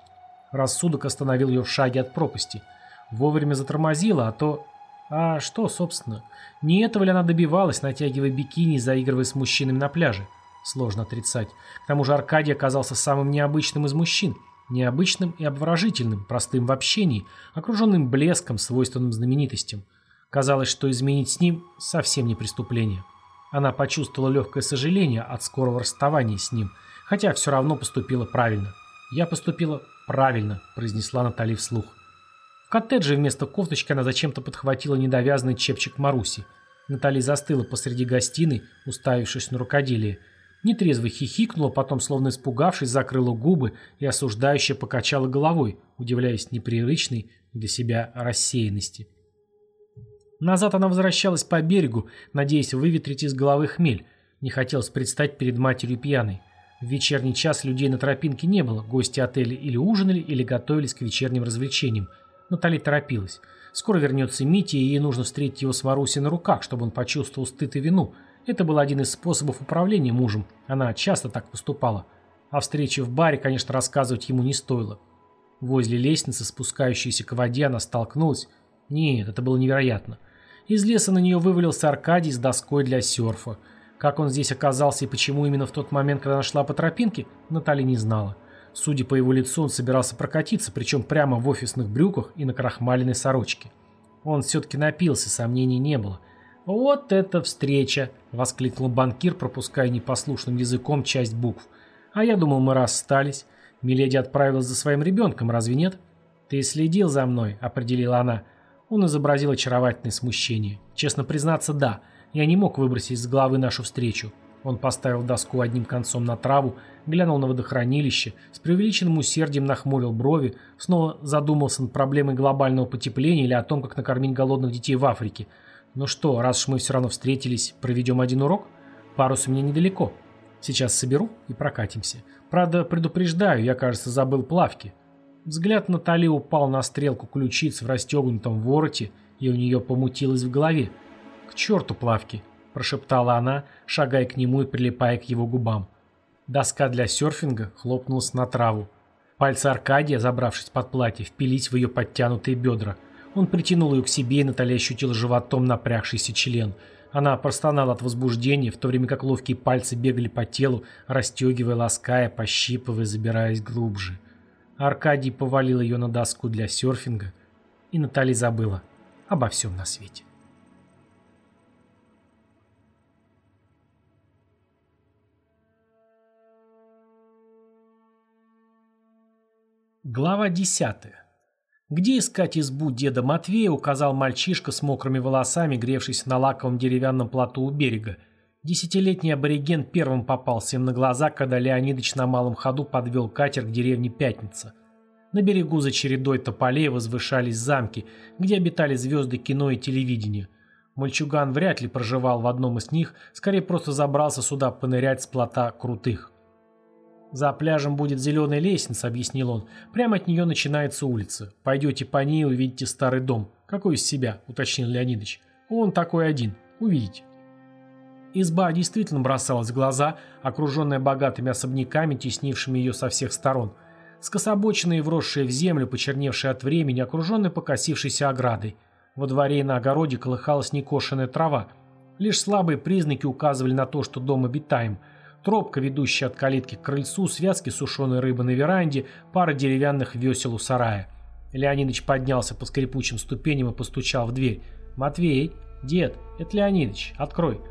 Рассудок остановил ее в шаге от пропасти. Вовремя затормозила, а то... А что, собственно? Не этого ли она добивалась, натягивая бикини и заигрывая с мужчинами на пляже? Сложно отрицать. К тому же Аркадий оказался самым необычным из мужчин. Необычным и обворожительным, простым в общении, окруженным блеском, свойственным знаменитостям. Казалось, что изменить с ним совсем не преступление. Она почувствовала легкое сожаление от скорого расставания с ним, хотя все равно поступила правильно. «Я поступила правильно», – произнесла Натали вслух. В коттедже вместо кофточки она зачем-то подхватила недовязанный чепчик Маруси. Натали застыла посреди гостиной, уставившись на рукоделие – Нетрезво хихикнула, потом, словно испугавшись, закрыла губы и осуждающе покачала головой, удивляясь непривычной для себя рассеянности. Назад она возвращалась по берегу, надеясь выветрить из головы хмель. Не хотелось предстать перед матерью пьяной. В вечерний час людей на тропинке не было, гости отеля или ужинали, или готовились к вечерним развлечениям. Но Тали торопилась. Скоро вернется Митя, и ей нужно встретить его с Марусей на руках, чтобы он почувствовал стыд и вину – это был один из способов управления мужем. Она часто так поступала. О встрече в баре, конечно, рассказывать ему не стоило. Возле лестницы, спускающейся к воде, она столкнулась. Нет, это было невероятно. Из леса на нее вывалился Аркадий с доской для серфа. Как он здесь оказался и почему именно в тот момент, когда она шла по тропинке, Наталья не знала. Судя по его лицу, он собирался прокатиться, причем прямо в офисных брюках и на крахмаленной сорочке. Он все-таки напился, сомнений не было. «Вот это встреча!» — воскликнул банкир, пропуская непослушным языком часть букв. «А я думал, мы расстались. Миледи отправилась за своим ребенком, разве нет?» «Ты следил за мной», — определила она. Он изобразил очаровательное смущение. «Честно признаться, да. Я не мог выбросить из головы нашу встречу». Он поставил доску одним концом на траву, глянул на водохранилище, с преувеличенным усердием нахмурил брови, снова задумался над проблемой глобального потепления или о том, как накормить голодных детей в Африке — ну что, раз уж мы все равно встретились, проведем один урок? Парус у меня недалеко. Сейчас соберу и прокатимся. Правда, предупреждаю, я, кажется, забыл плавки. Взгляд Натали упал на стрелку ключиц в расстегнутом вороте, и у нее помутилось в голове. «К черту плавки!» – прошептала она, шагая к нему и прилипая к его губам. Доска для серфинга хлопнулась на траву. Пальцы Аркадия, забравшись под платье, впились в ее подтянутые бедра. Он притянул ее к себе, и Наталья ощутила животом напрягшийся член. Она простонала от возбуждения, в то время как ловкие пальцы бегали по телу, расстегивая, лаская, пощипывая, забираясь глубже. Аркадий повалил ее на доску для серфинга, и Наталья забыла обо всем на свете. Глава 10. Где искать избу деда Матвея, указал мальчишка с мокрыми волосами, гревшийся на лаковом деревянном плоту у берега. Десятилетний абориген первым попался им на глаза, когда Леонидыч на малом ходу подвел катер к деревне Пятница. На берегу за чередой тополей возвышались замки, где обитали звезды кино и телевидения. Мальчуган вряд ли проживал в одном из них, скорее просто забрался сюда понырять с плота крутых. «За пляжем будет зеленая лестница», — объяснил он. «Прямо от нее начинается улица. Пойдете по ней, увидите старый дом. Какой из себя?» — уточнил Леонидович. «Он такой один. Увидите». Изба действительно бросалась в глаза, окруженная богатыми особняками, теснившими ее со всех сторон. Скособоченные, вросшие в землю, почерневшие от времени, окруженные покосившейся оградой. Во дворе и на огороде колыхалась некошенная трава. Лишь слабые признаки указывали на то, что дом обитаем — Тропка, ведущая от калитки к крыльцу, связки сушеной рыбы на веранде, пара деревянных весел у сарая. Леонидыч поднялся по скрипучим ступеням и постучал в дверь. «Матвей! Дед! Это Леонидыч! Открой!»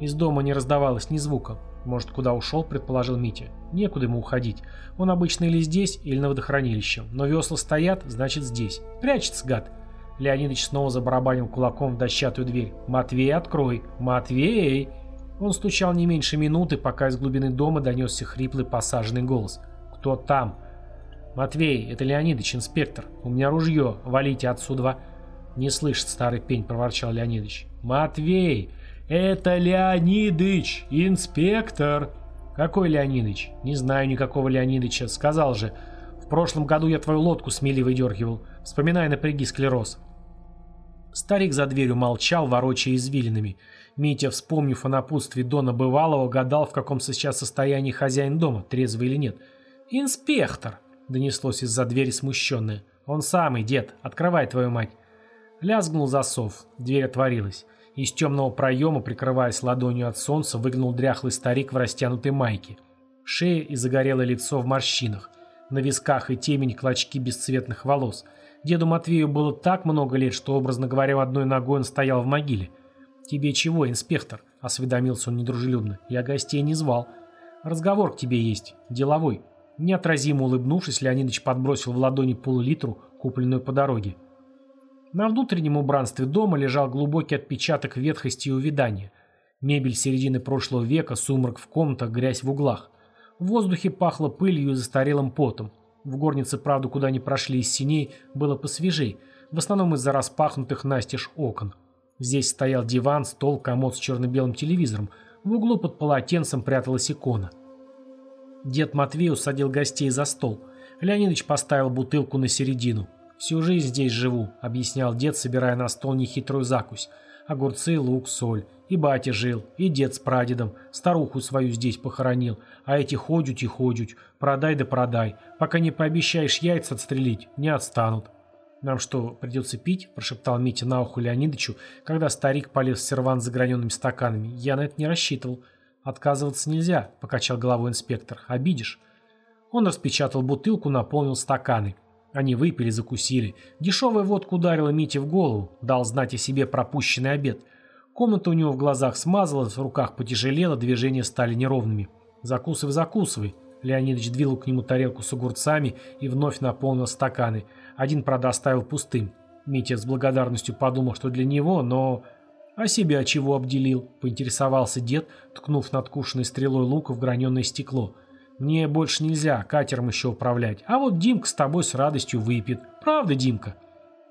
Из дома не раздавалось ни звука. «Может, куда ушел?» – предположил Митя. «Некуда ему уходить. Он обычно или здесь, или на водохранилище. Но весла стоят, значит здесь. Прячется, гад!» Леонидыч снова забарабанил кулаком в дощатую дверь. «Матвей, открой! Матвей!» Он стучал не меньше минуты, пока из глубины дома донесся хриплый посаженный голос. «Кто там?» «Матвей, это Леонидыч, инспектор. У меня ружье. Валите отсюда». «Не слышит старый пень», — проворчал Леонидыч. «Матвей, это Леонидыч, инспектор». «Какой Леонидыч?» «Не знаю никакого Леонидыча. Сказал же. В прошлом году я твою лодку с мели выдергивал. Вспоминай, напряги склероз». Старик за дверью молчал, ворочая извилинами. Митя, вспомнив о напутствии Дона Бывалого, гадал, в каком сейчас состоянии хозяин дома, трезвый или нет. «Инспектор!» — донеслось из-за двери смущенное. «Он самый, дед. Открывай твою мать!» Лязгнул засов. Дверь отворилась. Из темного проема, прикрываясь ладонью от солнца, выглянул дряхлый старик в растянутой майке. Шея и загорелое лицо в морщинах. На висках и темень клочки бесцветных волос. Деду Матвею было так много лет, что, образно говоря, одной ногой он стоял в могиле. «Тебе чего, инспектор?» – осведомился он недружелюбно. «Я гостей не звал. Разговор к тебе есть. Деловой». Неотразимо улыбнувшись, Леонидович подбросил в ладони полулитру, купленную по дороге. На внутреннем убранстве дома лежал глубокий отпечаток ветхости и увядания. Мебель середины прошлого века, сумрак в комнатах, грязь в углах. В воздухе пахло пылью и застарелым потом. В горнице, правда, куда не прошли из синей, было посвежей, в основном из-за распахнутых настежь окон. Здесь стоял диван, стол, комод с черно-белым телевизором. В углу под полотенцем пряталась икона. Дед Матвей усадил гостей за стол. Леонидович поставил бутылку на середину. «Всю жизнь здесь живу», — объяснял дед, собирая на стол нехитрую закусь. «Огурцы, лук, соль. И батя жил, и дед с прадедом. Старуху свою здесь похоронил. А эти ходят и ходят. Продай да продай. Пока не пообещаешь яйца отстрелить, не отстанут. «Нам что, придется пить?» – прошептал Митя на ухо Леонидовичу, когда старик полез в сервант с заграненными стаканами. «Я на это не рассчитывал». «Отказываться нельзя», – покачал головой инспектор. «Обидишь». Он распечатал бутылку, наполнил стаканы. Они выпили, закусили. Дешевая водка ударила Мите в голову, дал знать о себе пропущенный обед. Комната у него в глазах смазалась, в руках потяжелела, движения стали неровными. «Закусывай, закусывай». Леонидович двинул к нему тарелку с огурцами и вновь наполнил стаканы – один, правда, оставил пустым. Митя с благодарностью подумал, что для него, но... «А себя чего обделил?» – поинтересовался дед, ткнув надкушенной стрелой лука в граненое стекло. «Мне больше нельзя катером еще управлять, а вот Димка с тобой с радостью выпьет. Правда, Димка?»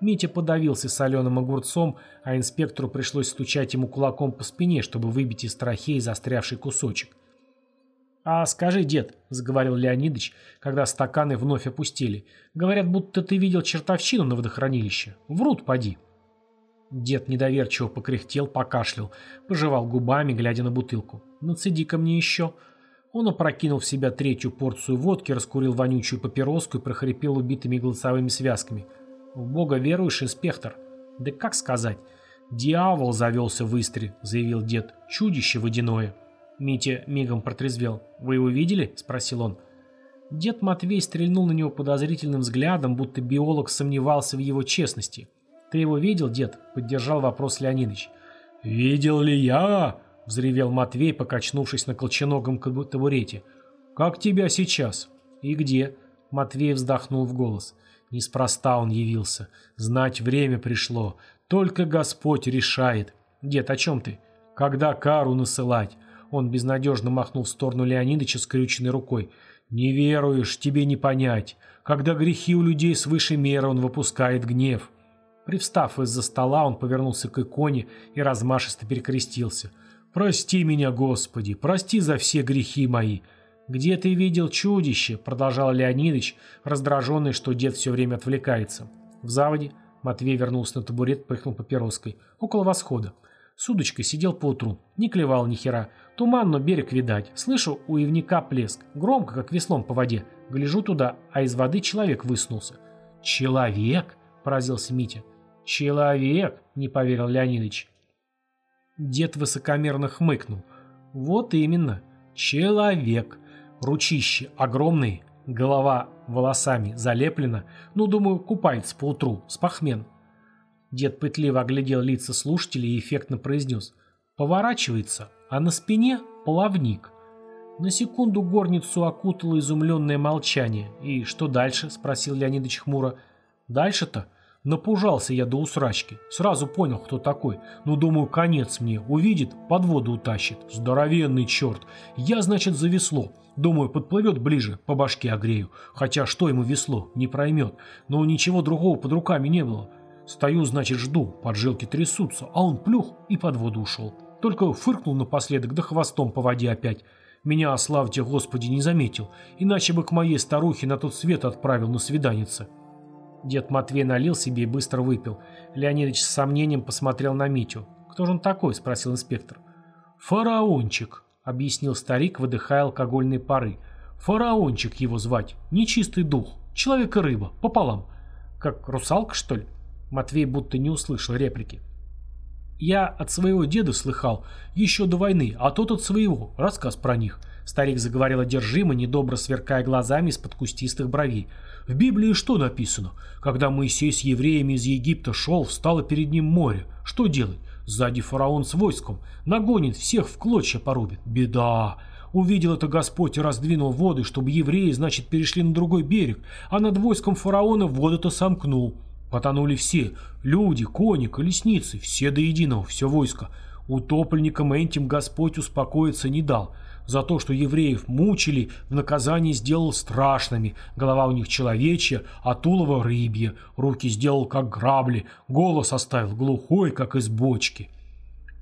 Митя подавился соленым огурцом, а инспектору пришлось стучать ему кулаком по спине, чтобы выбить из трахеи застрявший кусочек. «А скажи, дед», — заговорил Леонидыч, когда стаканы вновь опустили, «говорят, будто ты видел чертовщину на водохранилище. Врут, поди». Дед недоверчиво покряхтел, покашлял, пожевал губами, глядя на бутылку. «Нацеди-ка мне еще». Он опрокинул в себя третью порцию водки, раскурил вонючую папироску и прохрипел убитыми голосовыми связками. «В бога веруешь, инспектор?» «Да как сказать?» «Дьявол завелся в Истре», — заявил дед. «Чудище водяное». Митя мигом протрезвел. «Вы его видели?» – спросил он. Дед Матвей стрельнул на него подозрительным взглядом, будто биолог сомневался в его честности. «Ты его видел, дед?» – поддержал вопрос Леонидович. «Видел ли я?» – взревел Матвей, покачнувшись на колченогом табурете. «Как тебя сейчас?» «И где?» – Матвей вздохнул в голос. Неспроста он явился. Знать время пришло. Только Господь решает. Дед, о чем ты? Когда кару насылать? Он безнадежно махнул в сторону Леонидыча скрюченной рукой. «Не веруешь, тебе не понять. Когда грехи у людей свыше меры, он выпускает гнев». Привстав из-за стола, он повернулся к иконе и размашисто перекрестился. «Прости меня, Господи, прости за все грехи мои». «Где ты видел чудище?» – продолжал Леонидыч, раздраженный, что дед все время отвлекается. «В заводе». Матвей вернулся на табурет, пыхнул папироской. «Около восхода. С удочкой сидел поутру. Не клевал ни хера. Туман, но берег видать. Слышу у ивника плеск. Громко, как веслом по воде. Гляжу туда, а из воды человек высунулся. «Человек?» – поразился Митя. «Человек?» – не поверил Леонидович. Дед высокомерно хмыкнул. «Вот именно. Человек. Ручище огромные, голова волосами залеплена. Ну, думаю, купается поутру, с похмен. Дед пытливо оглядел лица слушателей и эффектно произнес. Поворачивается, а на спине плавник. На секунду горницу окутало изумленное молчание. «И что дальше?» – спросил Леонидович хмуро. «Дальше-то?» Напужался я до усрачки. Сразу понял, кто такой. Ну, думаю, конец мне. Увидит, под воду утащит. Здоровенный черт. Я, значит, за весло. Думаю, подплывет ближе, по башке огрею. Хотя что ему весло, не проймет. Но ничего другого под руками не было. Стою, значит, жду, поджилки трясутся, а он плюх и под воду ушел. Только фыркнул напоследок, да хвостом по воде опять. Меня, славьте Господи, не заметил, иначе бы к моей старухе на тот свет отправил на свиданице. Дед Матвей налил себе и быстро выпил. Леонидович с сомнением посмотрел на Митю. «Кто же он такой?» – спросил инспектор. «Фараончик», – объяснил старик, выдыхая алкогольные пары. «Фараончик его звать. Нечистый дух. Человек и рыба. Пополам. Как русалка, что ли?» Матвей будто не услышал реплики. «Я от своего деда слыхал, еще до войны, а тот от своего, рассказ про них». Старик заговорил одержимо, недобро сверкая глазами из-под кустистых бровей. «В Библии что написано? Когда Моисей с евреями из Египта шел, встало перед ним море. Что делать? Сзади фараон с войском. Нагонит, всех в клочья порубит. Беда!» Увидел это Господь и раздвинул воды, чтобы евреи, значит, перешли на другой берег, а над войском фараона воду-то сомкнул. Потонули все – люди, кони, колесницы, все до единого, все войско. Утопленникам этим Господь успокоиться не дал. За то, что евреев мучили, в наказании сделал страшными. Голова у них человечья, а тулово рыбье. Руки сделал, как грабли. Голос оставил глухой, как из бочки.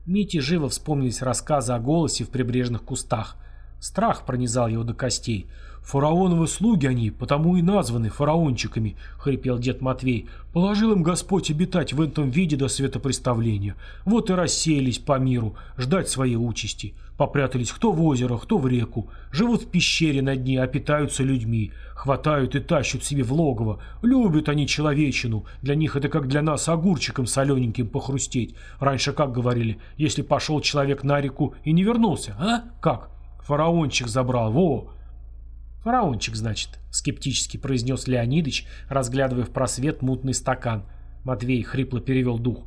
Мите живо вспомнились рассказы о голосе в прибрежных кустах. Страх пронизал его до костей – «Фараоновы слуги они, потому и названы фараончиками», — хрипел дед Матвей. «Положил им Господь обитать в этом виде до светопреставления. Вот и рассеялись по миру, ждать своей участи. Попрятались кто в озеро, кто в реку. Живут в пещере на дне, а питаются людьми. Хватают и тащат себе в логово. Любят они человечину. Для них это как для нас огурчиком солененьким похрустеть. Раньше как говорили, если пошел человек на реку и не вернулся, а? Как? Фараончик забрал, во!» «Фараончик, значит», — скептически произнес Леонидыч, разглядывая в просвет мутный стакан. Матвей хрипло перевел дух.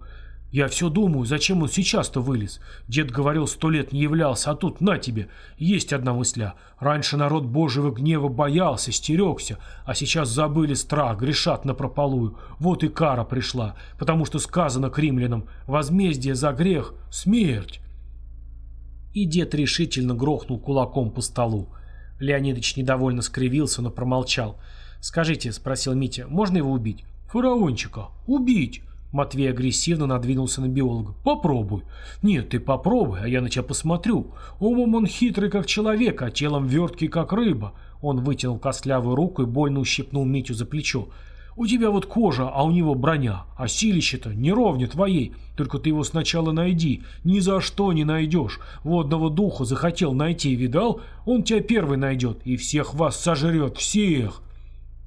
«Я все думаю, зачем он сейчас-то вылез? Дед говорил, сто лет не являлся, а тут на тебе. Есть одна мысля. Раньше народ Божьего гнева боялся, стерегся, а сейчас забыли страх, грешат напропалую. Вот и кара пришла, потому что сказано к римлянам, возмездие за грех — смерть». И дед решительно грохнул кулаком по столу. Леонидович недовольно скривился, но промолчал. «Скажите», — спросил Митя, — «можно его убить?» «Фараончика! Убить!» Матвей агрессивно надвинулся на биолога. «Попробуй». «Нет, ты попробуй, а я на тебя посмотрю. Умом он хитрый, как человек, а телом верткий, как рыба». Он вытянул костлявую руку и больно ущипнул Митю за плечо. «У тебя вот кожа, а у него броня, а силище-то не ровня твоей. Только ты его сначала найди, ни за что не найдешь. Водного духа захотел найти, видал? Он тебя первый найдет и всех вас сожрет, всех!»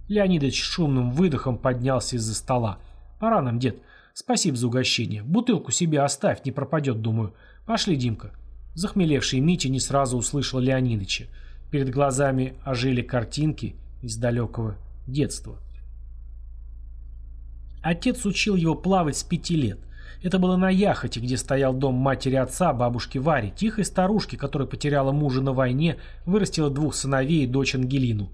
Леонидович шумным выдохом поднялся из-за стола. «Пора нам, дед. Спасибо за угощение. Бутылку себе оставь, не пропадет, думаю. Пошли, Димка. Захмелевший Митя не сразу услышал Леонидыча. Перед глазами ожили картинки из далекого детства. Отец учил его плавать с пяти лет. Это было на Яхоте, где стоял дом матери отца, бабушки Вари, тихой старушки, которая потеряла мужа на войне, вырастила двух сыновей и дочь Ангелину.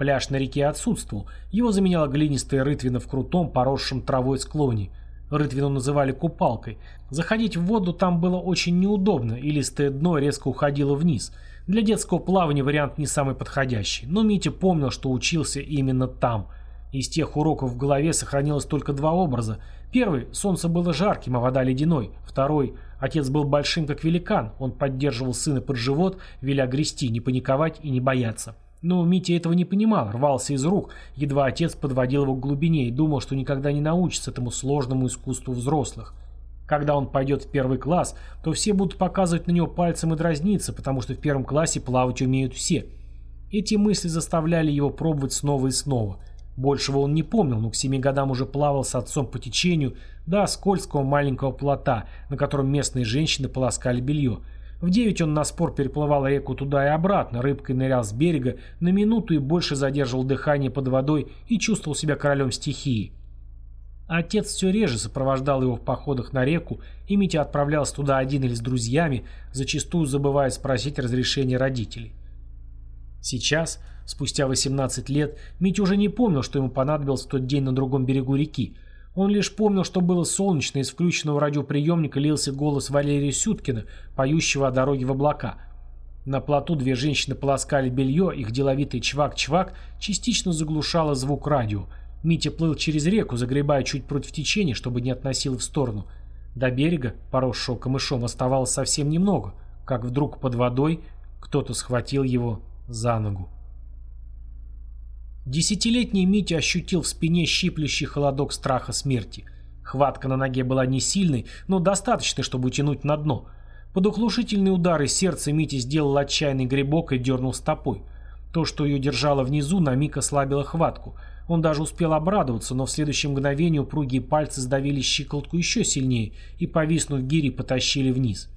Пляж на реке отсутствовал, его заменяла глинистая рытвина в крутом, поросшем травой склоне. Рытвину называли купалкой. Заходить в воду там было очень неудобно, и листое дно резко уходило вниз. Для детского плавания вариант не самый подходящий, но Митя помнил, что учился именно там. Из тех уроков в голове сохранилось только два образа. Первый – солнце было жарким, а вода ледяной. Второй – отец был большим, как великан. Он поддерживал сына под живот, веля грести, не паниковать и не бояться. Но Митя этого не понимал, рвался из рук, едва отец подводил его к глубине и думал, что никогда не научится этому сложному искусству взрослых. Когда он пойдет в первый класс, то все будут показывать на него пальцем и дразниться, потому что в первом классе плавать умеют все. Эти мысли заставляли его пробовать снова и снова. Большего он не помнил, но к семи годам уже плавал с отцом по течению до скользкого маленького плота, на котором местные женщины полоскали белье – в девять он на спор переплывал реку туда и обратно, рыбкой нырял с берега, на минуту и больше задерживал дыхание под водой и чувствовал себя королем стихии. Отец все реже сопровождал его в походах на реку, и Митя отправлялся туда один или с друзьями, зачастую забывая спросить разрешения родителей. Сейчас, спустя 18 лет, Митя уже не помнил, что ему понадобилось в тот день на другом берегу реки – он лишь помнил, что было солнечно, из включенного радиоприемника лился голос Валерия Сюткина, поющего о дороге в облака. На плоту две женщины полоскали белье, их деловитый чвак-чвак частично заглушало звук радио. Митя плыл через реку, загребая чуть против течения, чтобы не относило в сторону. До берега, поросшего камышом, оставалось совсем немного, как вдруг под водой кто-то схватил его за ногу. Десятилетний Митя ощутил в спине щиплющий холодок страха смерти. Хватка на ноге была не сильной, но достаточной, чтобы утянуть на дно. Под оглушительные удары сердца Митя сделал отчаянный грибок и дернул стопой. То, что ее держало внизу, на миг ослабило хватку. Он даже успел обрадоваться, но в следующем мгновении упругие пальцы сдавили щиколотку еще сильнее и, повиснув гири, потащили вниз.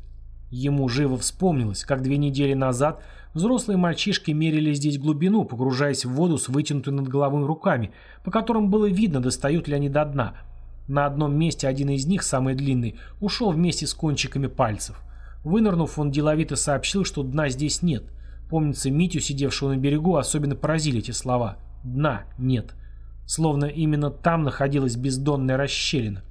Ему живо вспомнилось, как две недели назад Взрослые мальчишки мерили здесь глубину, погружаясь в воду с вытянутой над головой руками, по которым было видно, достают ли они до дна. На одном месте один из них, самый длинный, ушел вместе с кончиками пальцев. Вынырнув, он деловито сообщил, что дна здесь нет. Помнится, Митю, сидевшего на берегу, особенно поразили эти слова. «Дна нет». Словно именно там находилась бездонная расщелина.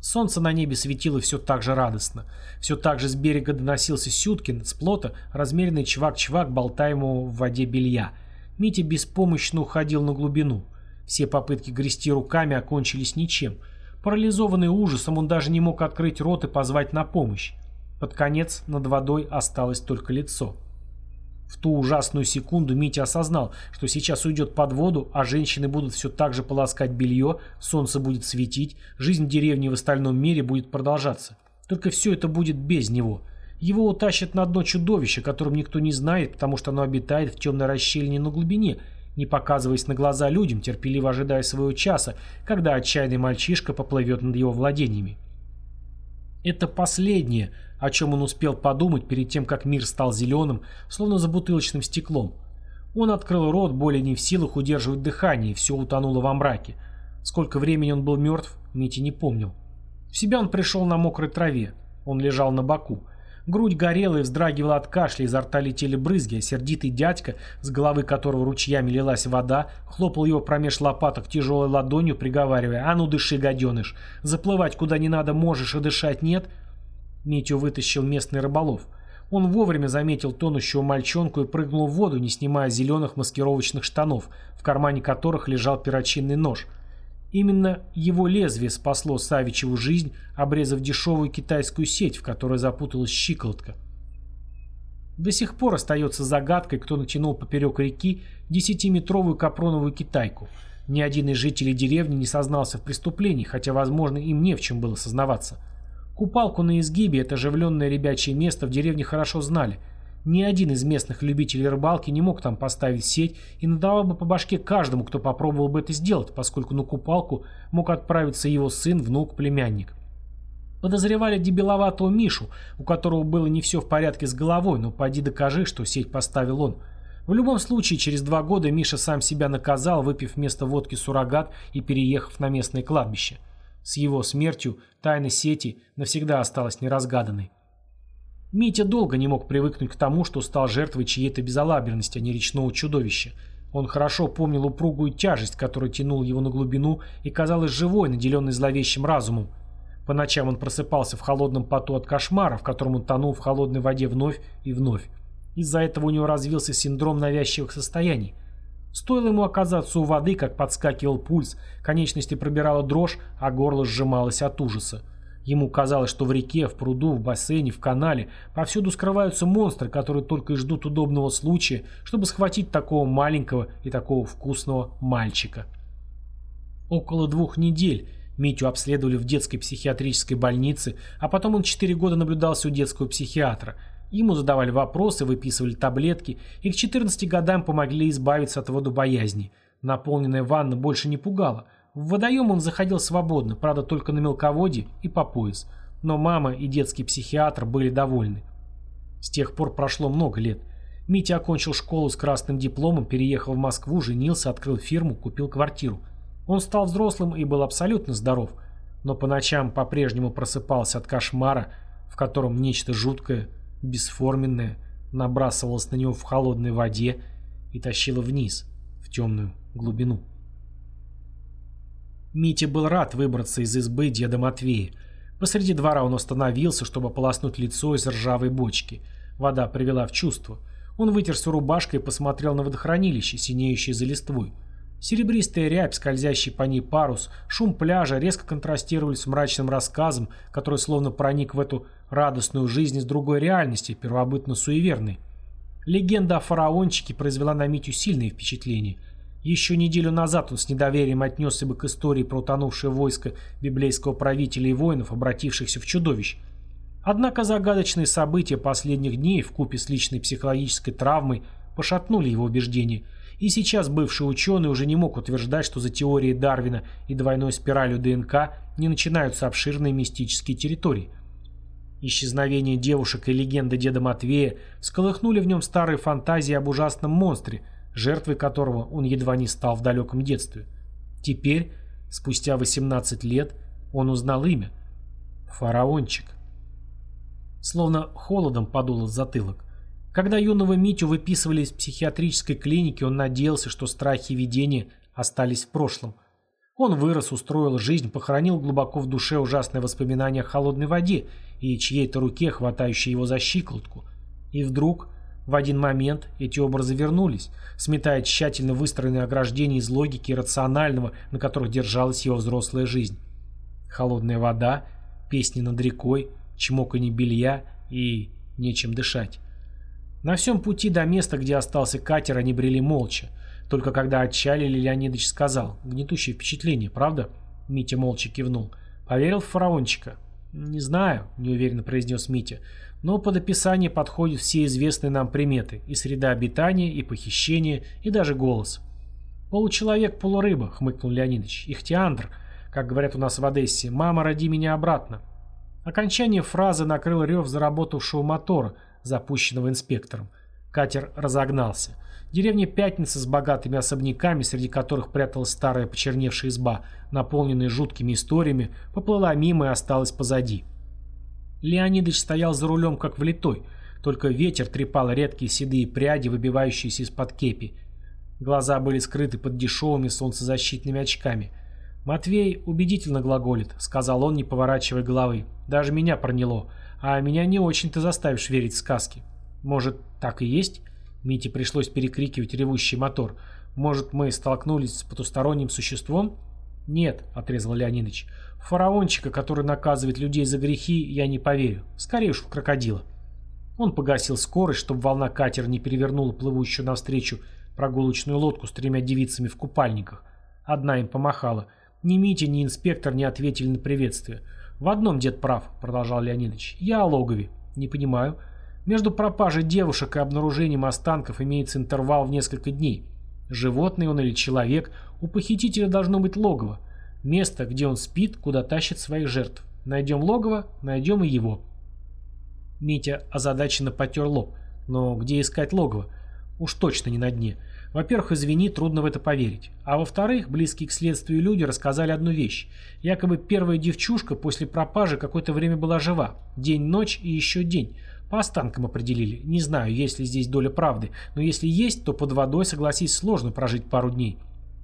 Солнце на небе светило все так же радостно. Все так же с берега доносился Сюткин, с плота размеренный чвак-чвак, болтаемого в воде белья. Митя беспомощно уходил на глубину. Все попытки грести руками окончились ничем. Парализованный ужасом, он даже не мог открыть рот и позвать на помощь. Под конец над водой осталось только лицо. В ту ужасную секунду Митя осознал, что сейчас уйдет под воду, а женщины будут все так же полоскать белье, солнце будет светить, жизнь в деревне в остальном мире будет продолжаться. Только все это будет без него. Его утащат на дно чудовище, которым никто не знает, потому что оно обитает в темной расщелине на глубине, не показываясь на глаза людям, терпеливо ожидая своего часа, когда отчаянный мальчишка поплывет над его владениями. Это последнее, о чем он успел подумать перед тем, как мир стал зеленым, словно за бутылочным стеклом. Он открыл рот, более не в силах удерживать дыхание, и все утонуло во мраке. Сколько времени он был мертв, Митя не помнил. В себя он пришел на мокрой траве. Он лежал на боку. Грудь горела и вздрагивала от кашля, изо рта летели брызги, а сердитый дядька, с головы которого ручьями лилась вода, хлопал его промеж лопаток тяжелой ладонью, приговаривая «А ну дыши, гаденыш! Заплывать куда не надо можешь, и дышать нет!» Митю вытащил местный рыболов. Он вовремя заметил тонущего мальчонку и прыгнул в воду, не снимая зеленых маскировочных штанов, в кармане которых лежал перочинный нож. Именно его лезвие спасло Савичеву жизнь, обрезав дешевую китайскую сеть, в которой запуталась щиколотка. До сих пор остается загадкой, кто натянул поперек реки десятиметровую капроновую китайку. Ни один из жителей деревни не сознался в преступлении, хотя, возможно, им не в чем было сознаваться. Купалку на изгибе, это оживленное ребячье место, в деревне хорошо знали. Ни один из местных любителей рыбалки не мог там поставить сеть и надавал бы по башке каждому, кто попробовал бы это сделать, поскольку на купалку мог отправиться его сын, внук, племянник. Подозревали дебиловатого Мишу, у которого было не все в порядке с головой, но поди докажи, что сеть поставил он. В любом случае, через два года Миша сам себя наказал, выпив вместо водки суррогат и переехав на местное кладбище. С его смертью тайна сети навсегда осталась неразгаданной. Митя долго не мог привыкнуть к тому, что стал жертвой чьей-то безалаберности, а не речного чудовища. Он хорошо помнил упругую тяжесть, которая тянула его на глубину и казалась живой, наделенной зловещим разумом. По ночам он просыпался в холодном поту от кошмара, в котором он тонул в холодной воде вновь и вновь. Из-за этого у него развился синдром навязчивых состояний. Стоило ему оказаться у воды, как подскакивал пульс, конечности пробирала дрожь, а горло сжималось от ужаса. Ему казалось, что в реке, в пруду, в бассейне, в канале повсюду скрываются монстры, которые только и ждут удобного случая, чтобы схватить такого маленького и такого вкусного мальчика. Около двух недель Митю обследовали в детской психиатрической больнице, а потом он 4 года наблюдался у детского психиатра. Ему задавали вопросы, выписывали таблетки, и к 14 годам помогли избавиться от водобоязни. Наполненная ванна больше не пугала. В водоем он заходил свободно, правда только на мелководье и по пояс. Но мама и детский психиатр были довольны. С тех пор прошло много лет. Митя окончил школу с красным дипломом, переехал в Москву, женился, открыл фирму, купил квартиру. Он стал взрослым и был абсолютно здоров, но по ночам по-прежнему просыпался от кошмара, в котором нечто жуткое, бесформенное, набрасывалось на него в холодной воде и тащило вниз, в темную глубину. Митя был рад выбраться из избы деда Матвея. Посреди двора он остановился, чтобы полоснуть лицо из ржавой бочки. Вода привела в чувство. Он вытерся рубашкой и посмотрел на водохранилище, синеющее за листвой. Серебристая рябь, скользящий по ней парус, шум пляжа резко контрастировали с мрачным рассказом, который словно проник в эту радостную жизнь из другой реальности, первобытно суеверной. Легенда о фараончике произвела на Митю сильное впечатление. Еще неделю назад он с недоверием отнесся бы к истории про утонувшее войско библейского правителя и воинов, обратившихся в чудовищ. Однако загадочные события последних дней в купе с личной психологической травмой пошатнули его убеждения – и сейчас бывший ученый уже не мог утверждать, что за теорией Дарвина и двойной спиралью ДНК не начинаются обширные мистические территории. Исчезновение девушек и легенда деда Матвея всколыхнули в нем старые фантазии об ужасном монстре, жертвой которого он едва не стал в далеком детстве. Теперь, спустя 18 лет, он узнал имя. Фараончик. Словно холодом подуло в затылок. Когда юного Митю выписывали из психиатрической клиники, он надеялся, что страхи и видения остались в прошлом. Он вырос, устроил жизнь, похоронил глубоко в душе ужасные воспоминания о холодной воде и чьей-то руке, хватающей его за щиколотку. И вдруг, в один момент, эти образы вернулись, сметая тщательно выстроенные ограждения из логики и рационального, на которых держалась его взрослая жизнь. Холодная вода, песни над рекой, чмоканье белья и нечем дышать. На всем пути до места, где остался катер, они брели молча. Только когда отчалили, Леонидович сказал. Гнетущее впечатление, правда? Митя молча кивнул. Поверил в фараончика? Не знаю, неуверенно произнес Митя. Но под описание подходят все известные нам приметы. И среда обитания, и похищение, и даже голос. Получеловек-полурыба, хмыкнул Леонидович. Ихтиандр, как говорят у нас в Одессе. Мама, роди меня обратно. Окончание фразы накрыл рев заработавшего мотора – запущенного инспектором. Катер разогнался. Деревня Пятница с богатыми особняками, среди которых пряталась старая почерневшая изба, наполненная жуткими историями, поплыла мимо и осталась позади. Леонидович стоял за рулем как влитой, только ветер трепал редкие седые пряди, выбивающиеся из-под кепи. Глаза были скрыты под дешевыми солнцезащитными очками. «Матвей убедительно глаголит», — сказал он, не поворачивая головы. «Даже меня проняло. А меня не очень-то заставишь верить в сказки. Может, так и есть? Мите пришлось перекрикивать ревущий мотор. Может, мы столкнулись с потусторонним существом? «Нет», — отрезал Леонидович, — «в фараончика, который наказывает людей за грехи, я не поверю. Скорее уж в крокодила». Он погасил скорость, чтобы волна катера не перевернула плывущую навстречу прогулочную лодку с тремя девицами в купальниках. Одна им помахала. Ни Митя, ни инспектор не ответили на приветствие. «В одном дед прав», — продолжал Леонидович. «Я о логове». «Не понимаю». Между пропажей девушек и обнаружением останков имеется интервал в несколько дней. Животный он или человек, у похитителя должно быть логово. Место, где он спит, куда тащит своих жертв. Найдем логово, найдем и его. Митя озадаченно потер лоб. Но где искать логово? Уж точно не на дне. Во-первых, извини, трудно в это поверить. А во-вторых, близкие к следствию люди рассказали одну вещь. Якобы первая девчушка после пропажи какое-то время была жива. День-ночь и еще день. По останкам определили. Не знаю, есть ли здесь доля правды. Но если есть, то под водой, согласись, сложно прожить пару дней.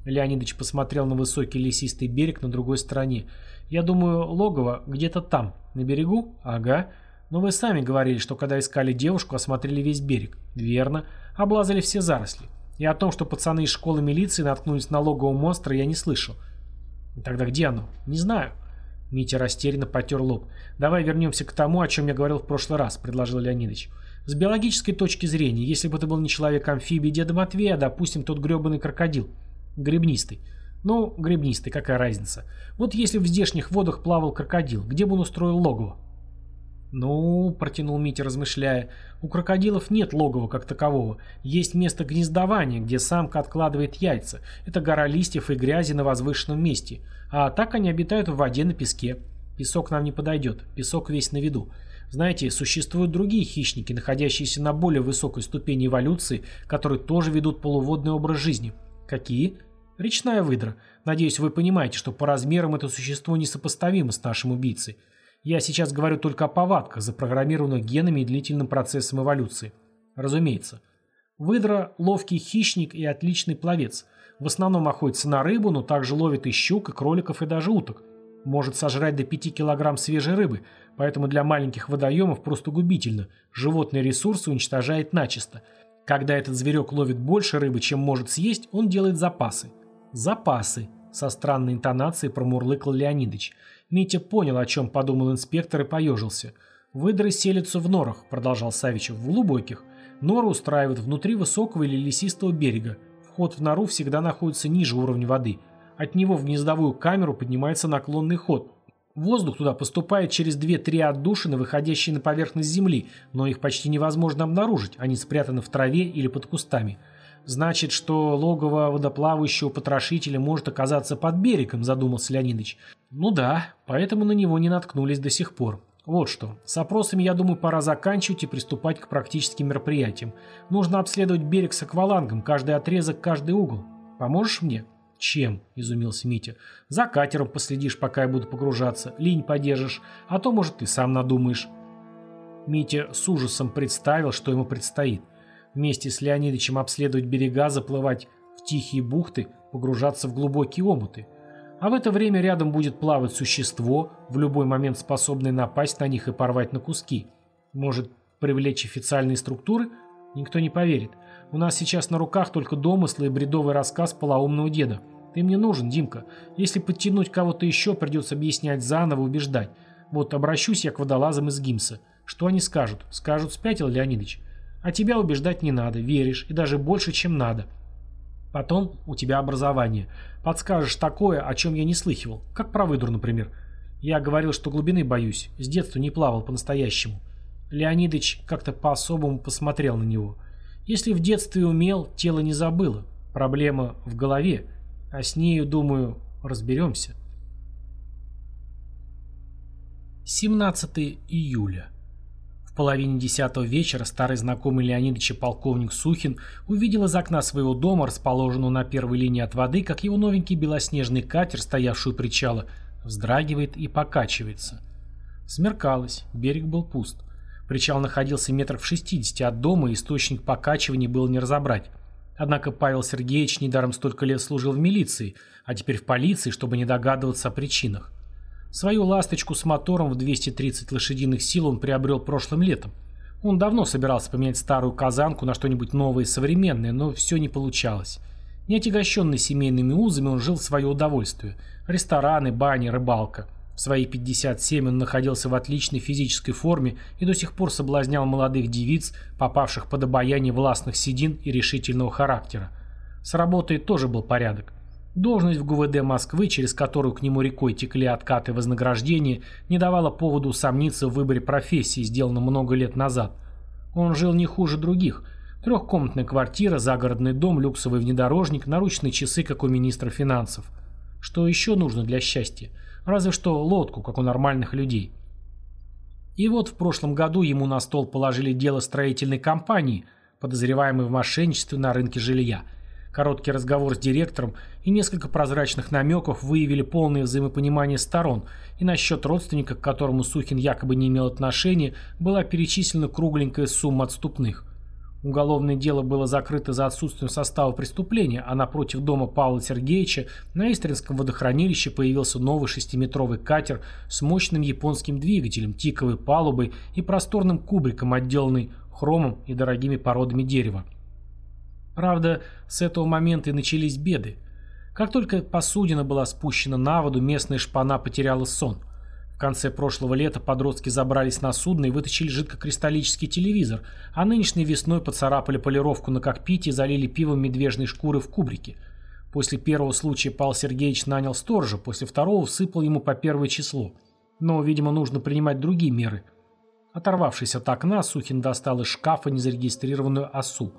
Леонидович посмотрел на высокий лесистый берег на другой стороне. Я думаю, логово где-то там. На берегу? Ага. Но вы сами говорили, что когда искали девушку, осмотрели весь берег. Верно. Облазали все заросли. И о том, что пацаны из школы милиции наткнулись на логово монстра, я не слышал. Тогда где оно? Не знаю. Митя растерянно потер лоб. «Давай вернемся к тому, о чем я говорил в прошлый раз», — предложил Леонидович. «С биологической точки зрения, если бы это был не человек-амфибий деда Матвея, а, допустим, тот гребаный крокодил. Гребнистый. Ну, гребнистый, какая разница. Вот если в здешних водах плавал крокодил, где бы он устроил логово? «Ну», — протянул Митя, размышляя, — «у крокодилов нет логова как такового. Есть место гнездования, где самка откладывает яйца. Это гора листьев и грязи на возвышенном месте. А так они обитают в воде на песке. Песок нам не подойдет, песок весь на виду. Знаете, существуют другие хищники, находящиеся на более высокой ступени эволюции, которые тоже ведут полуводный образ жизни. Какие? Речная выдра. Надеюсь, вы понимаете, что по размерам это существо несопоставимо с нашим убийцей. Я сейчас говорю только о повадках, запрограммированных генами и длительным процессом эволюции. Разумеется. Выдра – ловкий хищник и отличный пловец. В основном охотится на рыбу, но также ловит и щук, и кроликов, и даже уток. Может сожрать до 5 килограмм свежей рыбы, поэтому для маленьких водоемов просто губительно. Животные ресурсы уничтожает начисто. Когда этот зверек ловит больше рыбы, чем может съесть, он делает запасы. Запасы, со странной интонацией промурлыкал Леонидыч – Митя понял, о чем подумал инспектор и поежился. «Выдры селятся в норах», — продолжал Савичев, — «в глубоких. Норы устраивают внутри высокого или лесистого берега. Вход в нору всегда находится ниже уровня воды. От него в гнездовую камеру поднимается наклонный ход. Воздух туда поступает через две-три отдушины, выходящие на поверхность земли, но их почти невозможно обнаружить, они спрятаны в траве или под кустами. «Значит, что логово водоплавающего потрошителя может оказаться под берегом», – задумался Леонидович. «Ну да, поэтому на него не наткнулись до сих пор. Вот что. С опросами, я думаю, пора заканчивать и приступать к практическим мероприятиям. Нужно обследовать берег с аквалангом, каждый отрезок, каждый угол. Поможешь мне?» «Чем?» – изумился Митя. «За катером последишь, пока я буду погружаться. Линь подержишь. А то, может, ты сам надумаешь». Митя с ужасом представил, что ему предстоит – вместе с Леонидовичем обследовать берега, заплывать в тихие бухты, погружаться в глубокие омуты. А в это время рядом будет плавать существо, в любой момент способное напасть на них и порвать на куски. Может привлечь официальные структуры? Никто не поверит. У нас сейчас на руках только домыслы и бредовый рассказ полоумного деда. Ты мне нужен, Димка. Если подтянуть кого-то еще, придется объяснять заново, убеждать. Вот обращусь я к водолазам из ГИМСа. Что они скажут? Скажут, спятил Леонидович. А тебя убеждать не надо, веришь, и даже больше, чем надо. Потом у тебя образование. Подскажешь такое, о чем я не слыхивал. Как про выдур, например. Я говорил, что глубины боюсь. С детства не плавал по-настоящему. Леонидыч как-то по-особому посмотрел на него. Если в детстве умел, тело не забыло. Проблема в голове. А с нею, думаю, разберемся. 17 июля. Половине десятого вечера старый знакомый Леонидовича полковник Сухин увидел из окна своего дома, расположенного на первой линии от воды, как его новенький белоснежный катер, стоявший у причала, вздрагивает и покачивается. Смеркалось, берег был пуст. Причал находился метров в шестидесяти от дома, и источник покачивания было не разобрать. Однако Павел Сергеевич недаром столько лет служил в милиции, а теперь в полиции, чтобы не догадываться о причинах. Свою ласточку с мотором в 230 лошадиных сил он приобрел прошлым летом. Он давно собирался поменять старую казанку на что-нибудь новое и современное, но все не получалось. Не отягощенный семейными узами, он жил в свое удовольствие. Рестораны, бани, рыбалка. В свои 57 он находился в отличной физической форме и до сих пор соблазнял молодых девиц, попавших под обаяние властных седин и решительного характера. С работой тоже был порядок. Должность в ГУВД Москвы, через которую к нему рекой текли откаты вознаграждения, не давала поводу усомниться в выборе профессии, сделанном много лет назад. Он жил не хуже других – Трехкомнатная квартира, загородный дом, люксовый внедорожник, наручные часы, как у министра финансов. Что еще нужно для счастья? Разве что лодку, как у нормальных людей. И вот в прошлом году ему на стол положили дело строительной компании, подозреваемой в мошенничестве на рынке жилья. Короткий разговор с директором и несколько прозрачных намеков выявили полное взаимопонимание сторон, и на счет родственника, к которому Сухин якобы не имел отношения, была перечислена кругленькая сумма отступных. Уголовное дело было закрыто за отсутствием состава преступления, а напротив дома Павла Сергеевича на Истринском водохранилище появился новый шестиметровый катер с мощным японским двигателем, тиковой палубой и просторным кубриком, отделанный хромом и дорогими породами дерева. Правда, с этого момента и начались беды. Как только посудина была спущена на воду, местная шпана потеряла сон – в конце прошлого лета подростки забрались на судно и вытащили жидкокристаллический телевизор, а нынешней весной поцарапали полировку на кокпите и залили пивом медвежьей шкуры в кубрике. После первого случая Павел Сергеевич нанял сторожа, после второго всыпал ему по первое число. Но, видимо, нужно принимать другие меры. Оторвавшись от окна, Сухин достал из шкафа незарегистрированную осу.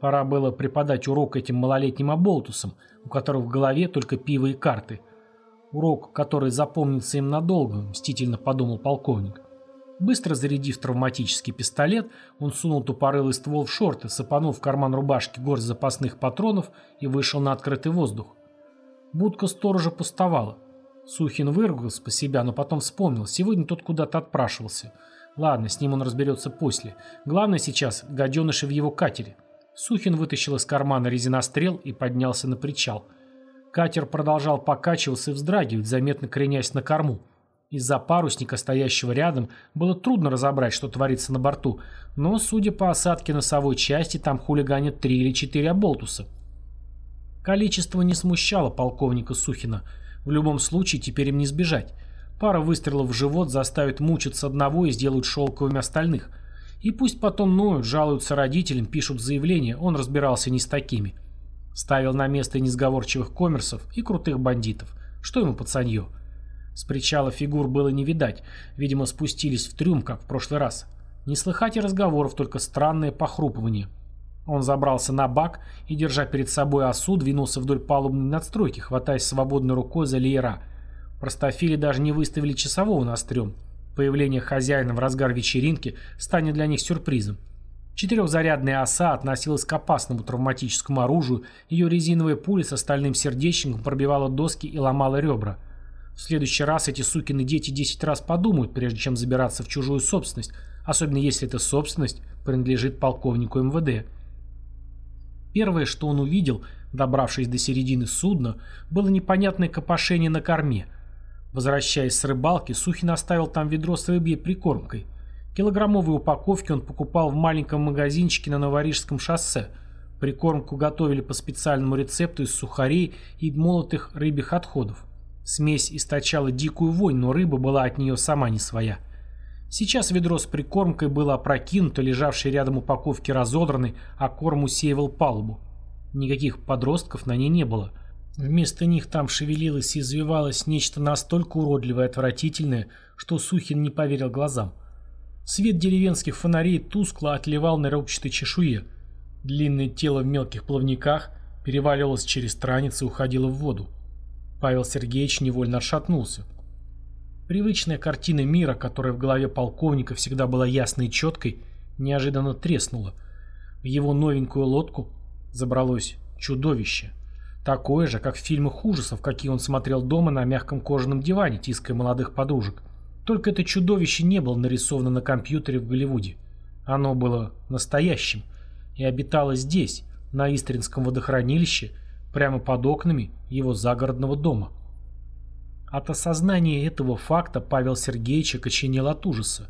Пора было преподать урок этим малолетним оболтусам, у которых в голове только пиво и карты – Урок, который запомнится им надолго, мстительно подумал полковник. Быстро зарядив травматический пистолет, он сунул тупорылый ствол в шорты, сапанул в карман рубашки горсть запасных патронов и вышел на открытый воздух. Будка сторожа пустовала. Сухин выругался по себя, но потом вспомнил, сегодня тот куда-то отпрашивался. Ладно, с ним он разберется после. Главное сейчас – гаденыши в его катере. Сухин вытащил из кармана резинострел и поднялся на причал – Катер продолжал покачиваться и вздрагивать, заметно кренясь на корму. Из-за парусника, стоящего рядом, было трудно разобрать, что творится на борту, но, судя по осадке носовой части, там хулиганят три или четыре оболтуса. Количество не смущало полковника Сухина. В любом случае, теперь им не сбежать. Пара выстрелов в живот заставит мучиться одного и сделают шелковыми остальных. И пусть потом ноют, жалуются родителям, пишут заявления, он разбирался не с такими. Ставил на место несговорчивых коммерсов и крутых бандитов. Что ему пацанье? С причала фигур было не видать. Видимо, спустились в трюм, как в прошлый раз. Не слыхать и разговоров, только странное похрупывание. Он забрался на бак и, держа перед собой осу, двинулся вдоль палубной надстройки, хватаясь свободной рукой за леера. Простофили даже не выставили часового на стрём. Появление хозяина в разгар вечеринки станет для них сюрпризом. Четырехзарядная оса относилась к опасному травматическому оружию, ее резиновая пуля с остальным сердечником пробивала доски и ломала ребра. В следующий раз эти сукины дети 10 раз подумают, прежде чем забираться в чужую собственность, особенно если эта собственность принадлежит полковнику МВД. Первое, что он увидел, добравшись до середины судна, было непонятное копошение на корме. Возвращаясь с рыбалки, Сухин оставил там ведро с рыбьей прикормкой – Килограммовые упаковки он покупал в маленьком магазинчике на Новорижском шоссе. Прикормку готовили по специальному рецепту из сухарей и молотых рыбьих отходов. Смесь источала дикую вонь, но рыба была от нее сама не своя. Сейчас ведро с прикормкой было опрокинуто, лежавшие рядом упаковки разодраны, а корм усеивал палубу. Никаких подростков на ней не было. Вместо них там шевелилось и извивалось нечто настолько уродливое и отвратительное, что Сухин не поверил глазам. Свет деревенских фонарей тускло отливал на рубчатой чешуе. Длинное тело в мелких плавниках переваливалось через странец и уходило в воду. Павел Сергеевич невольно отшатнулся. Привычная картина мира, которая в голове полковника всегда была ясной и четкой, неожиданно треснула. В его новенькую лодку забралось чудовище. Такое же, как в фильмах ужасов, какие он смотрел дома на мягком кожаном диване, тиская молодых подружек. Только это чудовище не было нарисовано на компьютере в Голливуде. Оно было настоящим и обитало здесь, на Истринском водохранилище, прямо под окнами его загородного дома. От осознания этого факта Павел Сергеевич окоченел от ужаса.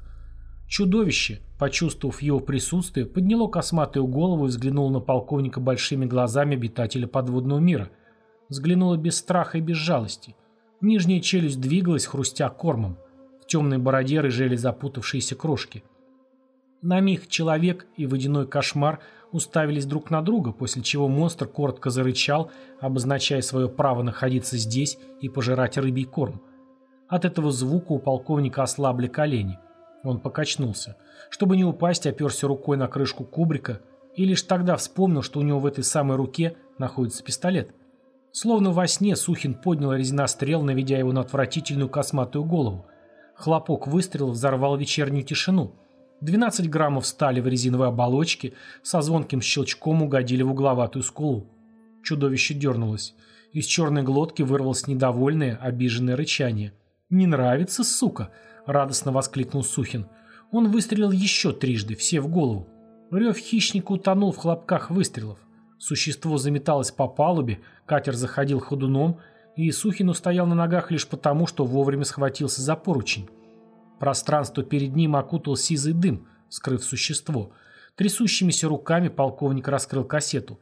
Чудовище, почувствовав его присутствие, подняло косматую голову и взглянуло на полковника большими глазами обитателя подводного мира. Взглянуло без страха и без жалости. Нижняя челюсть двигалась, хрустя кормом. В темной бороде рыжели запутавшиеся крошки. На миг человек и водяной кошмар уставились друг на друга, после чего монстр коротко зарычал, обозначая свое право находиться здесь и пожирать рыбий корм. От этого звука у полковника ослабли колени. Он покачнулся. Чтобы не упасть, оперся рукой на крышку кубрика и лишь тогда вспомнил, что у него в этой самой руке находится пистолет. Словно во сне Сухин поднял резинострел, наведя его на отвратительную косматую голову. Хлопок выстрела взорвал вечернюю тишину. 12 граммов стали в резиновой оболочке со звонким щелчком угодили в угловатую скулу. Чудовище дернулось. Из черной глотки вырвалось недовольное, обиженное рычание. «Не нравится, сука!» – радостно воскликнул Сухин. Он выстрелил еще трижды, все в голову. Рев хищника утонул в хлопках выстрелов. Существо заметалось по палубе, катер заходил ходуном, и Сухин устоял на ногах лишь потому, что вовремя схватился за поручень. Пространство перед ним окутал сизый дым, скрыв существо. Трясущимися руками полковник раскрыл кассету.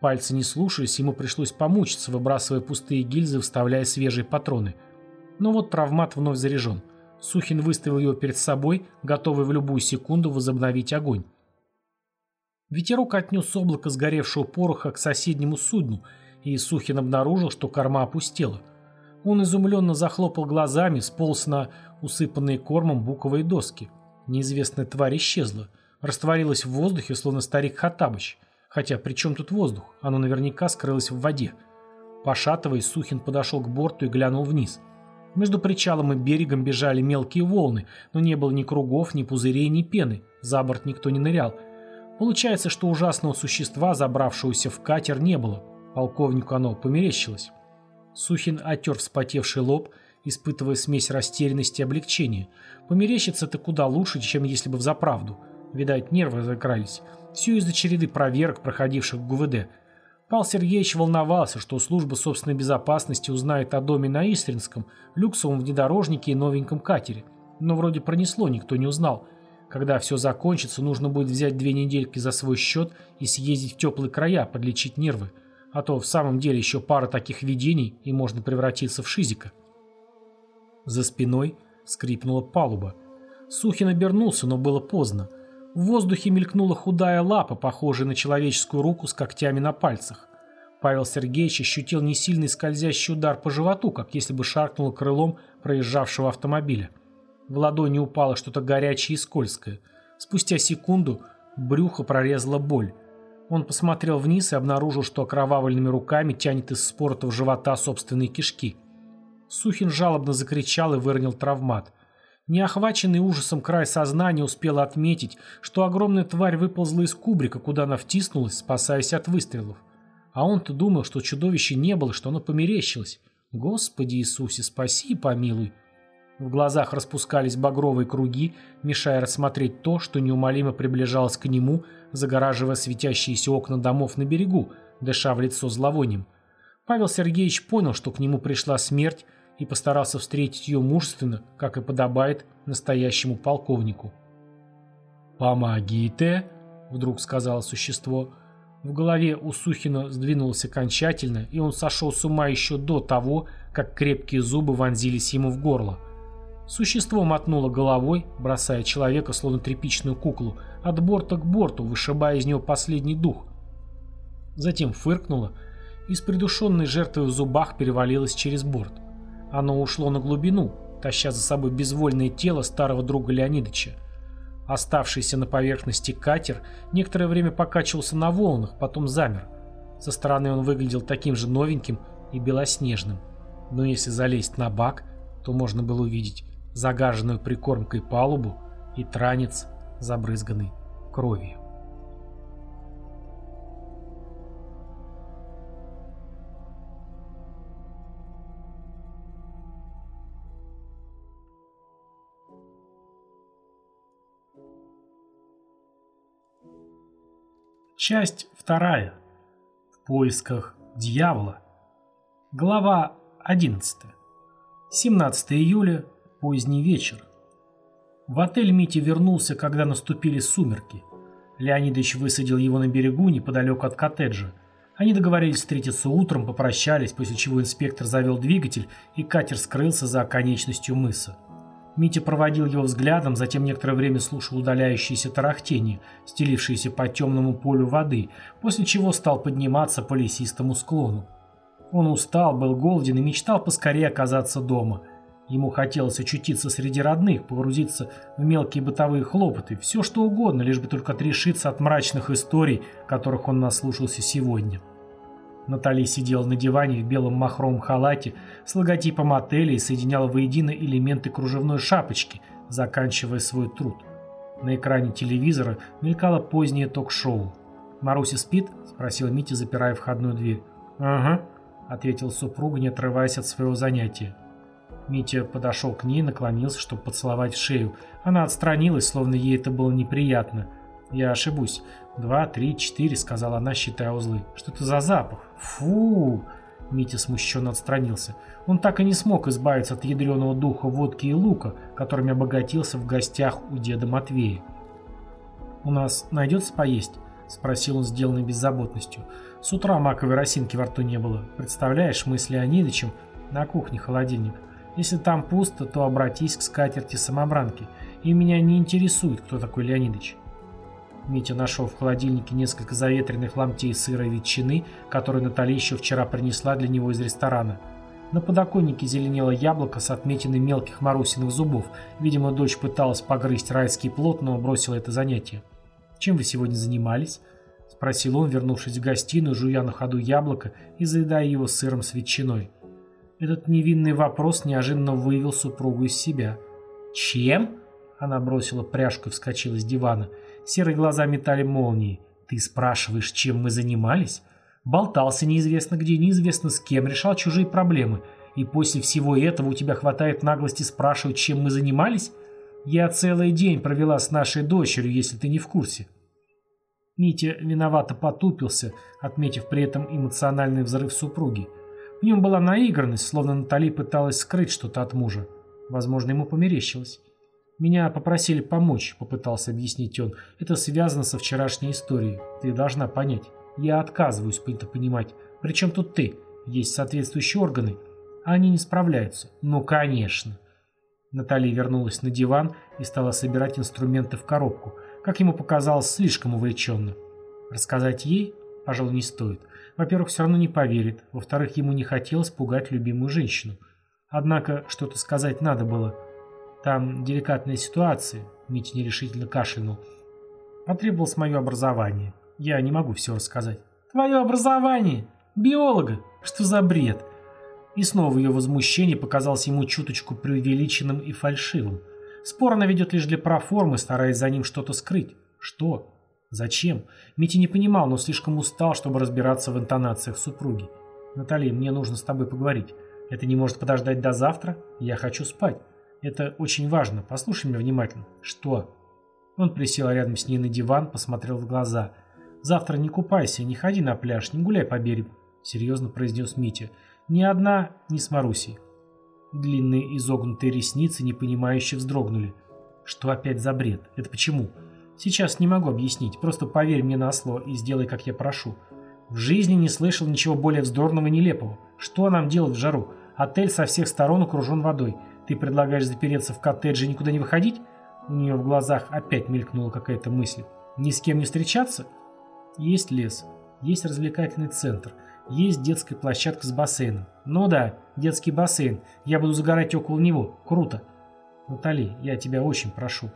Пальцы не слушаясь, ему пришлось помучиться, выбрасывая пустые гильзы, вставляя свежие патроны. Но вот травмат вновь заряжен. Сухин выставил его перед собой, готовый в любую секунду возобновить огонь. Ветерок отнес облако сгоревшего пороха к соседнему судну, и Сухин обнаружил, что корма опустела. Он изумленно захлопал глазами, сполз на усыпанные кормом буковые доски. Неизвестная тварь исчезла, растворилась в воздухе, словно старик Хатабыч. Хотя при чем тут воздух? Оно наверняка скрылось в воде. Пошатываясь, Сухин подошел к борту и глянул вниз. Между причалом и берегом бежали мелкие волны, но не было ни кругов, ни пузырей, ни пены. За борт никто не нырял – Получается, что ужасного существа, забравшегося в катер, не было. Полковнику оно померещилось. Сухин отер вспотевший лоб, испытывая смесь растерянности и облегчения. Померещиться-то куда лучше, чем если бы взаправду. Видать, нервы закрались. Все из-за череды проверок, проходивших в ГУВД. Пал Сергеевич волновался, что служба собственной безопасности узнает о доме на Истринском, люксовом внедорожнике и новеньком катере. Но вроде пронесло, никто не узнал – когда все закончится, нужно будет взять две недельки за свой счет и съездить в теплые края, подлечить нервы. А то в самом деле еще пара таких видений, и можно превратиться в шизика. За спиной скрипнула палуба. Сухин обернулся, но было поздно. В воздухе мелькнула худая лапа, похожая на человеческую руку с когтями на пальцах. Павел Сергеевич ощутил несильный скользящий удар по животу, как если бы шаркнуло крылом проезжавшего автомобиля. В ладони упало что-то горячее и скользкое. Спустя секунду брюхо прорезала боль. Он посмотрел вниз и обнаружил, что окровавленными руками тянет из спортов живота собственные кишки. Сухин жалобно закричал и выронил травмат. Неохваченный ужасом край сознания успел отметить, что огромная тварь выползла из кубрика, куда она втиснулась, спасаясь от выстрелов. А он-то думал, что чудовища не было, что оно померещилось. Господи Иисусе, спаси и помилуй. В глазах распускались багровые круги, мешая рассмотреть то, что неумолимо приближалось к нему, загораживая светящиеся окна домов на берегу, дыша в лицо зловонием. Павел Сергеевич понял, что к нему пришла смерть, и постарался встретить ее мужественно, как и подобает настоящему полковнику. «Помогите!» — вдруг сказала существо. В голове у Сухина сдвинулось окончательно, и он сошел с ума еще до того, как крепкие зубы вонзились ему в горло. Существо мотнуло головой, бросая человека, словно тряпичную куклу, от борта к борту, вышибая из него последний дух. Затем фыркнуло и с придушенной жертвой в зубах перевалилось через борт. Оно ушло на глубину, таща за собой безвольное тело старого друга Леонидыча. Оставшийся на поверхности катер некоторое время покачивался на волнах, потом замер. Со стороны он выглядел таким же новеньким и белоснежным. Но если залезть на бак, то можно было увидеть загаженную прикормкой палубу и транец, забрызганный кровью. Часть вторая. В поисках дьявола. Глава 11. 17 июля Поздний вечер. В отель Митя вернулся, когда наступили сумерки. Леонидович высадил его на берегу неподалеку от коттеджа. Они договорились встретиться утром, попрощались, после чего инспектор завел двигатель, и катер скрылся за оконечностью мыса. Митя проводил его взглядом, затем некоторое время слушал удаляющиеся тарахтения, стелившиеся по темному полю воды, после чего стал подниматься по лесистому склону. Он устал, был голоден и мечтал поскорее оказаться дома. Ему хотелось очутиться среди родных, погрузиться в мелкие бытовые хлопоты, все что угодно, лишь бы только отрешиться от мрачных историй, которых он наслушался сегодня. Натали сидела на диване в белом махровом халате с логотипом отеля и соединяла воедино элементы кружевной шапочки, заканчивая свой труд. На экране телевизора мелькало позднее ток-шоу. «Маруся спит?» – спросил Митя, запирая входную дверь. «Ага», – ответил супруг, не отрываясь от своего занятия. Митя подошел к ней, наклонился, чтобы поцеловать в шею. Она отстранилась, словно ей это было неприятно. «Я ошибусь. Два, три, четыре», — сказала она, считая узлы. «Что это за запах? Фу!» Митя смущенно отстранился. Он так и не смог избавиться от ядреного духа водки и лука, которыми обогатился в гостях у деда Матвея. «У нас найдется поесть?» — спросил он, сделанный беззаботностью. «С утра маковой росинки во рту не было. Представляешь, мы с Леонидычем на кухне холодильник. Если там пусто, то обратись к скатерти самобранки. И меня не интересует, кто такой Леонидыч. Митя нашел в холодильнике несколько заветренных ломтей сыра и ветчины, которые Наталья еще вчера принесла для него из ресторана. На подоконнике зеленело яблоко с отметиной мелких Марусиных зубов. Видимо, дочь пыталась погрызть райский плод, но бросила это занятие. «Чем вы сегодня занимались?» – спросил он, вернувшись в гостиную, жуя на ходу яблоко и заедая его сыром с ветчиной. Этот невинный вопрос неожиданно вывел супругу из себя. «Чем?» Она бросила пряжку и вскочила с дивана. Серые глаза метали молнии. «Ты спрашиваешь, чем мы занимались?» Болтался неизвестно где, неизвестно с кем, решал чужие проблемы. И после всего этого у тебя хватает наглости спрашивать, чем мы занимались? Я целый день провела с нашей дочерью, если ты не в курсе. Митя виновато потупился, отметив при этом эмоциональный взрыв супруги. В нем была наигранность, словно Натали пыталась скрыть что-то от мужа. Возможно, ему померещилось. «Меня попросили помочь», — попытался объяснить он. «Это связано со вчерашней историей. Ты должна понять. Я отказываюсь это понимать. Причем тут ты? Есть соответствующие органы. Они не справляются. Ну, конечно». Наталья вернулась на диван и стала собирать инструменты в коробку. Как ему показалось, слишком увлеченно. Рассказать ей, пожалуй, не стоит. Во-первых, все равно не поверит. Во-вторых, ему не хотелось пугать любимую женщину. Однако что-то сказать надо было. Там деликатная ситуация. Митя нерешительно кашлянул. Потребовалось мое образование. Я не могу все рассказать. Твое образование? Биолога? Что за бред? И снова ее возмущение показалось ему чуточку преувеличенным и фальшивым. Спор она ведет лишь для проформы, стараясь за ним что-то скрыть. Что? Зачем? Митя не понимал, но слишком устал, чтобы разбираться в интонациях супруги. «Натали, мне нужно с тобой поговорить. Это не может подождать до завтра? Я хочу спать. Это очень важно. Послушай меня внимательно». «Что?» Он присел рядом с ней на диван, посмотрел в глаза. «Завтра не купайся, не ходи на пляж, не гуляй по берегу», — серьезно произнес Митя. «Ни одна, ни с Марусей». Длинные изогнутые ресницы непонимающе вздрогнули. «Что опять за бред? Это почему?» Сейчас не могу объяснить, просто поверь мне на слово и сделай, как я прошу. В жизни не слышал ничего более вздорного и нелепого. Что нам делать в жару? Отель со всех сторон окружен водой. Ты предлагаешь запереться в коттедже и никуда не выходить? У нее в глазах опять мелькнула какая-то мысль. Ни с кем не встречаться? Есть лес, есть развлекательный центр, есть детская площадка с бассейном. Ну да, детский бассейн. Я буду загорать около него. Круто. Натали, я тебя очень прошу.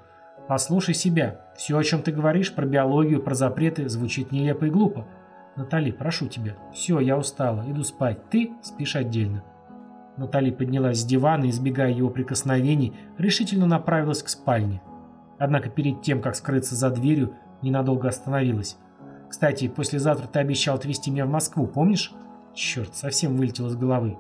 Послушай себя. Все, о чем ты говоришь, про биологию, про запреты, звучит нелепо и глупо. Натали, прошу тебя. Все, я устала. Иду спать. Ты спишь отдельно. Натали поднялась с дивана, избегая его прикосновений, решительно направилась к спальне. Однако перед тем, как скрыться за дверью, ненадолго остановилась. «Кстати, послезавтра ты обещал отвезти меня в Москву, помнишь?» Черт, совсем вылетел из головы.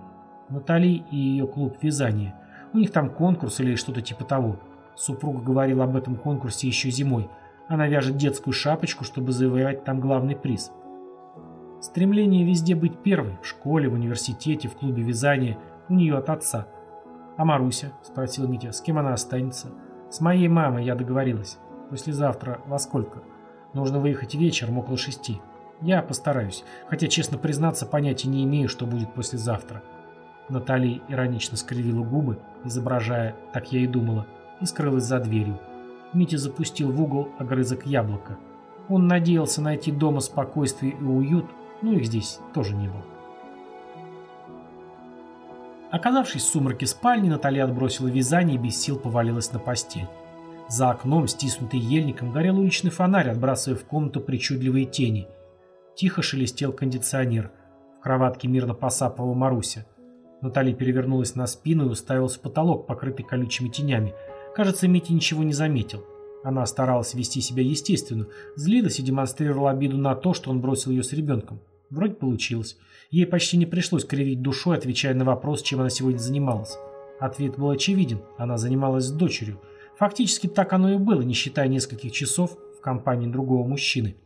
Натали и ее клуб вязания. У них там конкурс или что-то типа того. Супруга говорила об этом конкурсе еще зимой. Она вяжет детскую шапочку, чтобы завоевать там главный приз. Стремление везде быть первой, в школе, в университете, в клубе вязания, у нее от отца. «А Маруся?» – спросил Митя. «С кем она останется?» С моей мамой я договорилась. Послезавтра во сколько? Нужно выехать вечером около шести. Я постараюсь, хотя, честно признаться, понятия не имею, что будет послезавтра. Натали иронично скривила губы, изображая, так я и думала, и скрылась за дверью. Митя запустил в угол огрызок яблока. Он надеялся найти дома спокойствие и уют, но их здесь тоже не было. Оказавшись в сумраке спальни, Наталья отбросила вязание и без сил повалилась на постель. За окном, стиснутый ельником, горел уличный фонарь, отбрасывая в комнату причудливые тени. Тихо шелестел кондиционер. В кроватке мирно посапывала Маруся. Наталья перевернулась на спину и уставилась в потолок, покрытый колючими тенями. Кажется, Митя ничего не заметил. Она старалась вести себя естественно, злилась и демонстрировала обиду на то, что он бросил ее с ребенком. Вроде получилось. Ей почти не пришлось кривить душой, отвечая на вопрос, чем она сегодня занималась. Ответ был очевиден. Она занималась с дочерью. Фактически так оно и было, не считая нескольких часов в компании другого мужчины.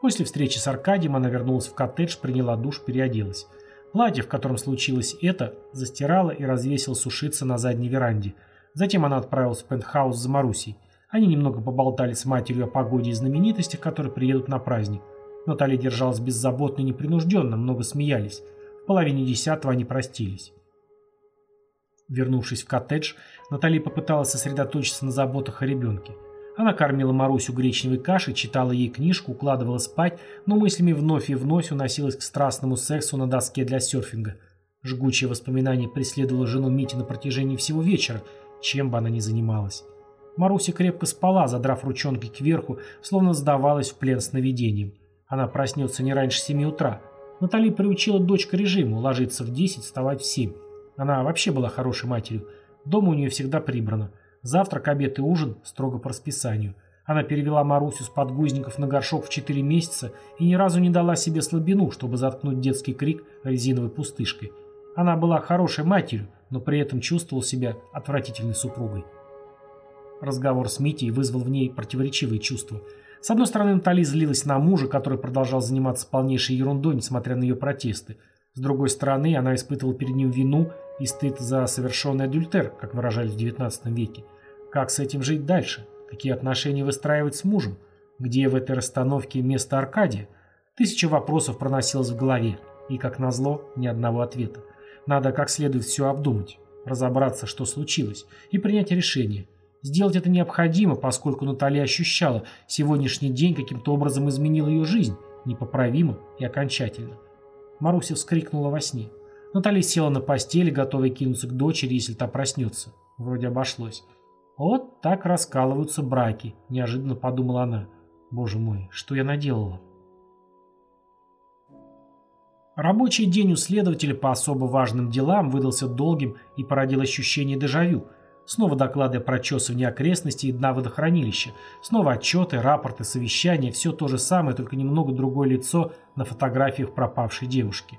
После встречи с Аркадием она вернулась в коттедж, приняла душ, переоделась. Платье, в котором случилось это, застирала и развесила сушиться на задней веранде. Затем она отправилась в пентхаус за Марусей. Они немного поболтали с матерью о погоде и знаменитостях, которые приедут на праздник. Наталья держалась беззаботно и непринужденно, много смеялись. В половине десятого они простились. Вернувшись в коттедж, Наталья попыталась сосредоточиться на заботах о ребенке. Она кормила Марусю гречневой кашей, читала ей книжку, укладывала спать, но мыслями вновь и вновь уносилась к страстному сексу на доске для серфинга. Жгучее воспоминание преследовало жену Мити на протяжении всего вечера, чем бы она ни занималась. Маруся крепко спала, задрав ручонки кверху, словно сдавалась в плен сновидением. Она проснется не раньше семи утра. Натали приучила дочь к режиму, ложиться в десять, вставать в семь. Она вообще была хорошей матерью. Дома у нее всегда прибрано. Завтрак, обед и ужин строго по расписанию. Она перевела Марусю с подгузников на горшок в четыре месяца и ни разу не дала себе слабину, чтобы заткнуть детский крик резиновой пустышкой. Она была хорошей матерью, но при этом чувствовала себя отвратительной супругой. Разговор с Митей вызвал в ней противоречивые чувства. С одной стороны, Натали злилась на мужа, который продолжал заниматься полнейшей ерундой, несмотря на ее протесты. С другой стороны, она испытывала перед ним вину и стыд за совершенный адюльтер, как выражали в XIX веке. Как с этим жить дальше? Какие отношения выстраивать с мужем? Где в этой расстановке место Аркадия? Тысяча вопросов проносилось в голове, и, как назло, ни одного ответа. Надо как следует все обдумать, разобраться, что случилось, и принять решение. Сделать это необходимо, поскольку Наталья ощущала, сегодняшний день каким-то образом изменил ее жизнь, непоправимо и окончательно. Маруся вскрикнула во сне. Наталья села на постели, готовая кинуться к дочери, если та проснется. Вроде обошлось. Вот так раскалываются браки, неожиданно подумала она. Боже мой, что я наделала? Рабочий день у следователя по особо важным делам выдался долгим и породил ощущение дежавю. Снова доклады о прочесывании окрестностей и дна водохранилища. Снова отчеты, рапорты, совещания. Все то же самое, только немного другое лицо на фотографиях пропавшей девушки.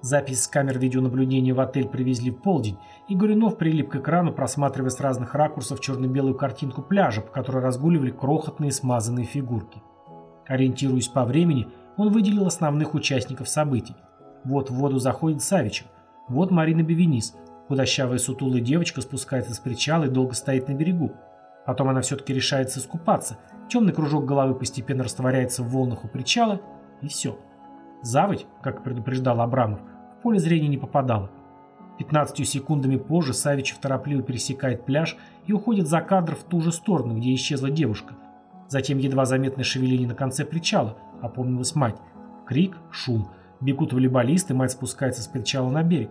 Запись с камер видеонаблюдения в отель привезли в полдень, и Горюнов прилип к экрану, просматривая с разных ракурсов черно-белую картинку пляжа, по которой разгуливали крохотные смазанные фигурки. Ориентируясь по времени, он выделил основных участников событий. Вот в воду заходит Савичев, вот Марина Бевенис, худощавая сутулая девочка спускается с причала и долго стоит на берегу. Потом она все-таки решается искупаться, темный кружок головы постепенно растворяется в волнах у причала, и все. Заводь, как предупреждал Абрамов, поле зрения не попадало. 15 секундами позже Савичев торопливо пересекает пляж и уходит за кадр в ту же сторону, где исчезла девушка. Затем едва заметное шевеление на конце причала, опомнилась мать. Крик, шум. Бегут волейболисты, мать спускается с причала на берег.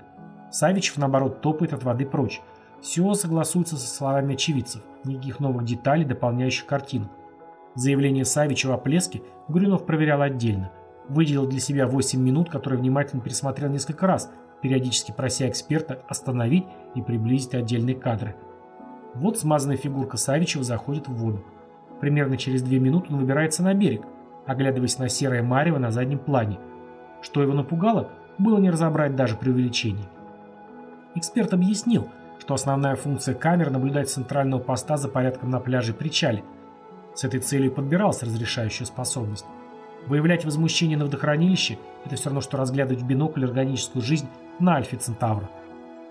Савичев, наоборот, топает от воды прочь. Все согласуется со словами очевидцев. Никаких новых деталей, дополняющих картину. Заявление Савичева о плеске Гуринов проверял отдельно – Выделил для себя 8 минут, которые внимательно пересмотрел несколько раз, периодически прося эксперта остановить и приблизить отдельные кадры. Вот смазанная фигурка Савичева заходит в воду. Примерно через 2 минуты он выбирается на берег, оглядываясь на серое марево на заднем плане. Что его напугало, было не разобрать даже при увеличении. Эксперт объяснил, что основная функция камер – наблюдать с центрального поста за порядком на пляже и причале. С этой целью подбиралась разрешающая способность. Выявлять возмущение на водохранилище – это все равно, что разглядывать в бинокль органическую жизнь на Альфе Центавра.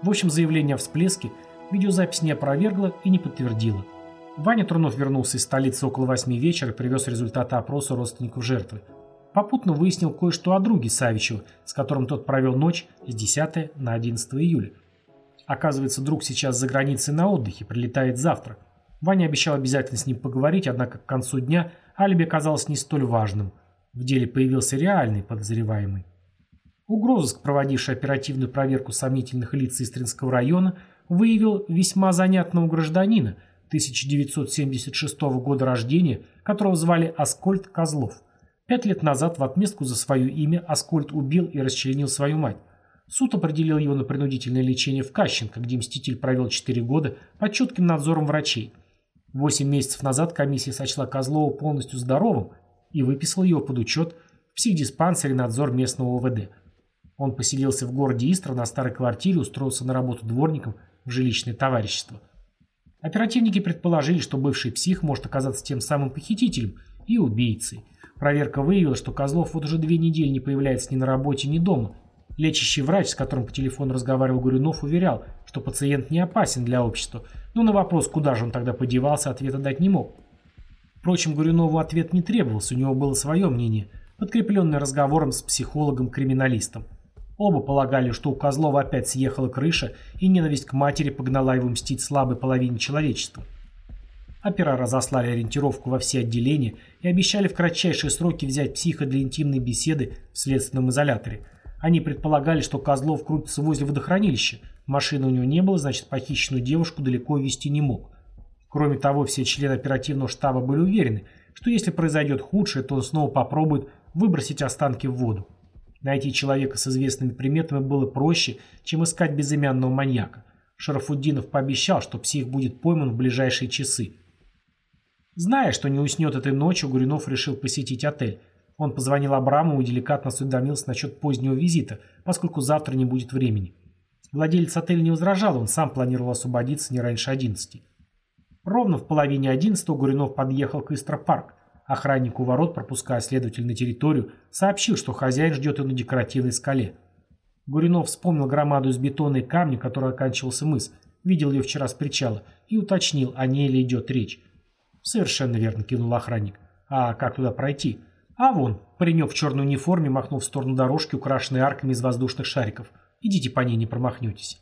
В общем, заявление о всплеске видеозапись не опровергла и не подтвердила. Ваня Трунов вернулся из столицы около восьми вечера и привез результаты опроса родственников жертвы. Попутно выяснил кое-что о друге Савичева, с которым тот провел ночь с 10 на 11 июля. Оказывается, друг сейчас за границей на отдыхе, прилетает завтра. Ваня обещал обязательно с ним поговорить, однако к концу дня алиби оказалось не столь важным. В деле появился реальный подозреваемый. Угрозыск, проводивший оперативную проверку сомнительных лиц Истринского района, выявил весьма занятного гражданина – 1976 года рождения, которого звали Аскольд Козлов. Пять лет назад в отместку за свое имя Аскольд убил и расчленил свою мать. Суд определил его на принудительное лечение в Кащенко, где Мститель провел 4 года под чутким надзором врачей. Восемь месяцев назад комиссия сочла Козлова полностью здоровым и выписала его под учет в психдиспансере надзор местного ОВД. Он поселился в городе Истра на старой квартире, устроился на работу дворником в жилищное товарищество. Оперативники предположили, что бывший псих может оказаться тем самым похитителем и убийцей. Проверка выявила, что Козлов вот уже две недели не появляется ни на работе, ни дома. Лечащий врач, с которым по телефону разговаривал Гурюнов, уверял, что пациент не опасен для общества, но на вопрос, куда же он тогда подевался, ответа дать не мог. Впрочем, Гурюнову ответ не требовался, у него было свое мнение, подкрепленное разговором с психологом-криминалистом. Оба полагали, что у Козлова опять съехала крыша, и ненависть к матери погнала его мстить слабой половине человечества. Опера разослали ориентировку во все отделения и обещали в кратчайшие сроки взять психа для интимной беседы в следственном изоляторе. Они предполагали, что Козлов крутится возле водохранилища. Машины у него не было, значит, похищенную девушку далеко вести не мог. Кроме того, все члены оперативного штаба были уверены, что если произойдет худшее, то он снова попробует выбросить останки в воду. Найти человека с известными приметами было проще, чем искать безымянного маньяка. Шарафуддинов пообещал, что псих будет пойман в ближайшие часы. Зная, что не уснет этой ночью, Гуринов решил посетить отель. Он позвонил Абрамову и деликатно осведомился насчет позднего визита, поскольку завтра не будет времени. Владелец отеля не возражал, он сам планировал освободиться не раньше 11. Ровно в половине 11 Гуринов подъехал к Истропарк. Охранник у ворот, пропуская следователя на территорию, сообщил, что хозяин ждет его на декоративной скале. Гуринов вспомнил громаду из бетона и камня, которой оканчивался мыс, видел ее вчера с причала, и уточнил, о ней ли идет речь. «Совершенно верно», — кинул охранник. «А как туда пройти?» «А вон», — паренек в черной униформе махнул в сторону дорожки, украшенной арками из воздушных шариков. «Идите по ней, не промахнетесь».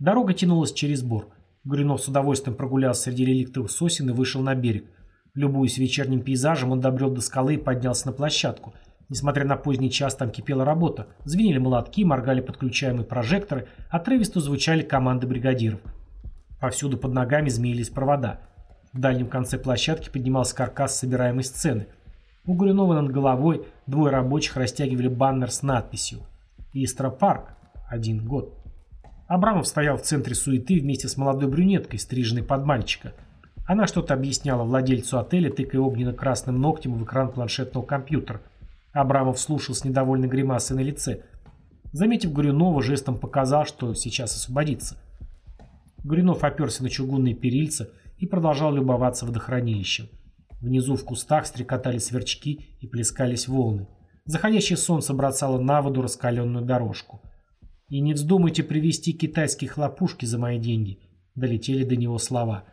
Дорога тянулась через бор. Гуринов с удовольствием прогулялся среди реликтовых сосен и вышел на берег. Любуясь вечерним пейзажем, он добрел до скалы и поднялся на площадку. Несмотря на поздний час, там кипела работа. Звенели молотки, моргали подключаемые прожекторы, отрывисто звучали команды бригадиров. Повсюду под ногами змеились провода. В дальнем конце площадки поднимался каркас собираемой сцены. У Гуринова над головой двое рабочих растягивали баннер с надписью «Истра Парк. Один год». Абрамов стоял в центре суеты вместе с молодой брюнеткой, стриженной под мальчика – она что-то объясняла владельцу отеля, тыкая огненно-красным ногтем в экран планшетного компьютера. Абрамов слушал с недовольной гримасой на лице. Заметив Горюнова, жестом показал, что сейчас освободится. Горюнов оперся на чугунные перильца и продолжал любоваться водохранилищем. Внизу в кустах стрекотали сверчки и плескались волны. Заходящее солнце бросало на воду раскаленную дорожку. «И не вздумайте привезти китайские хлопушки за мои деньги», — долетели до него слова.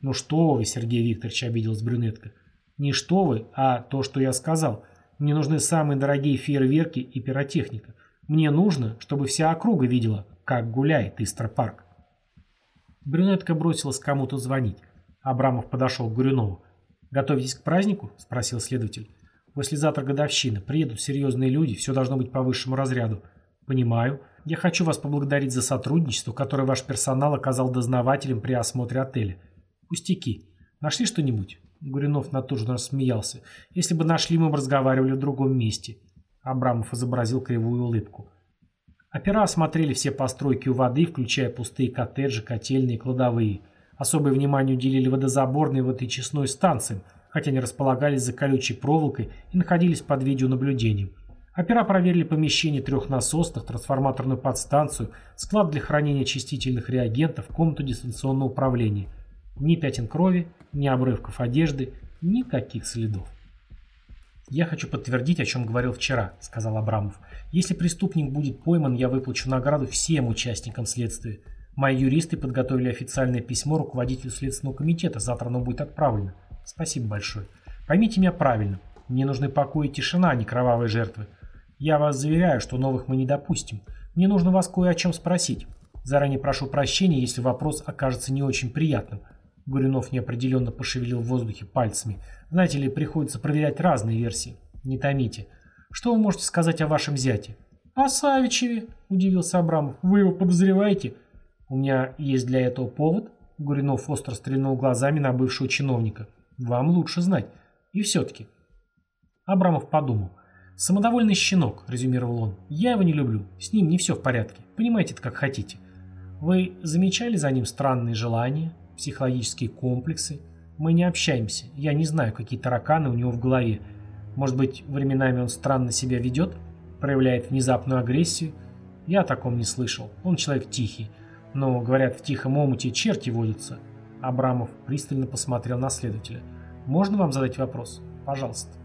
«Ну что вы, Сергей Викторович», — обиделась брюнетка. «Не что вы, а то, что я сказал. Мне нужны самые дорогие фейерверки и пиротехника. Мне нужно, чтобы вся округа видела, как гуляет Истер-парк». Брюнетка бросилась кому-то звонить. Абрамов подошел к Гурюнову. «Готовитесь к празднику?» – спросил следователь. «Послезавтра годовщина. Приедут серьезные люди, все должно быть по высшему разряду». «Понимаю. Я хочу вас поблагодарить за сотрудничество, которое ваш персонал оказал дознавателям при осмотре отеля. Пустяки. Нашли что-нибудь? Гуринов натужно рассмеялся. Если бы нашли, мы бы разговаривали в другом месте. Абрамов изобразил кривую улыбку. Опера осмотрели все постройки у воды, включая пустые коттеджи, котельные и кладовые. Особое внимание уделили водозаборной водочистной станциям, хотя они располагались за колючей проволокой и находились под видеонаблюдением. Опера проверили помещение трех насосных, трансформаторную подстанцию, склад для хранения очистительных реагентов, комнату дистанционного управления – ни пятен крови, ни обрывков одежды, никаких следов. «Я хочу подтвердить, о чем говорил вчера», — сказал Абрамов. «Если преступник будет пойман, я выплачу награду всем участникам следствия. Мои юристы подготовили официальное письмо руководителю Следственного комитета. Завтра оно будет отправлено. Спасибо большое. Поймите меня правильно. Мне нужны покой и тишина, а не кровавые жертвы. Я вас заверяю, что новых мы не допустим. Мне нужно вас кое о чем спросить. Заранее прошу прощения, если вопрос окажется не очень приятным. Гуринов неопределенно пошевелил в воздухе пальцами. Знаете ли, приходится проверять разные версии. Не томите. Что вы можете сказать о вашем зяте? О Савичеве, удивился Абрамов. Вы его подозреваете? «У меня есть для этого повод?» Гуринов остро стрельнул глазами на бывшего чиновника. «Вам лучше знать. И все-таки». Абрамов подумал. «Самодовольный щенок», — резюмировал он. «Я его не люблю. С ним не все в порядке. Понимаете это как хотите. Вы замечали за ним странные желания, психологические комплексы? Мы не общаемся. Я не знаю, какие тараканы у него в голове. Может быть, временами он странно себя ведет? Проявляет внезапную агрессию? Я о таком не слышал. Он человек тихий. Но, говорят, в тихом омуте черти водятся. Абрамов пристально посмотрел на следователя. Можно вам задать вопрос? Пожалуйста.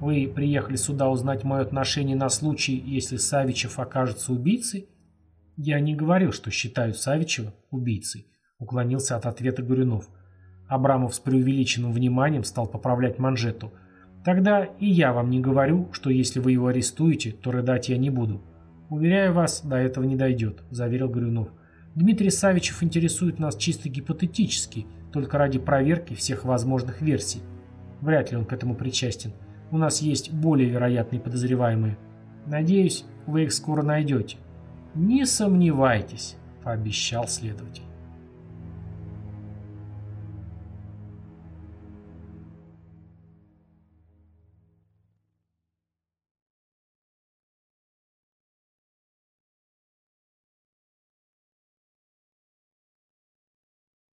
Вы приехали сюда узнать мое отношение на случай, если Савичев окажется убийцей? Я не говорил, что считаю Савичева убийцей, уклонился от ответа Горюнов. Абрамов с преувеличенным вниманием стал поправлять манжету. Тогда и я вам не говорю, что если вы его арестуете, то рыдать я не буду. Уверяю вас, до этого не дойдет, заверил Горюнов. Дмитрий Савичев интересует нас чисто гипотетически, только ради проверки всех возможных версий. Вряд ли он к этому причастен. У нас есть более вероятные подозреваемые. Надеюсь, вы их скоро найдете. Не сомневайтесь, пообещал следователь.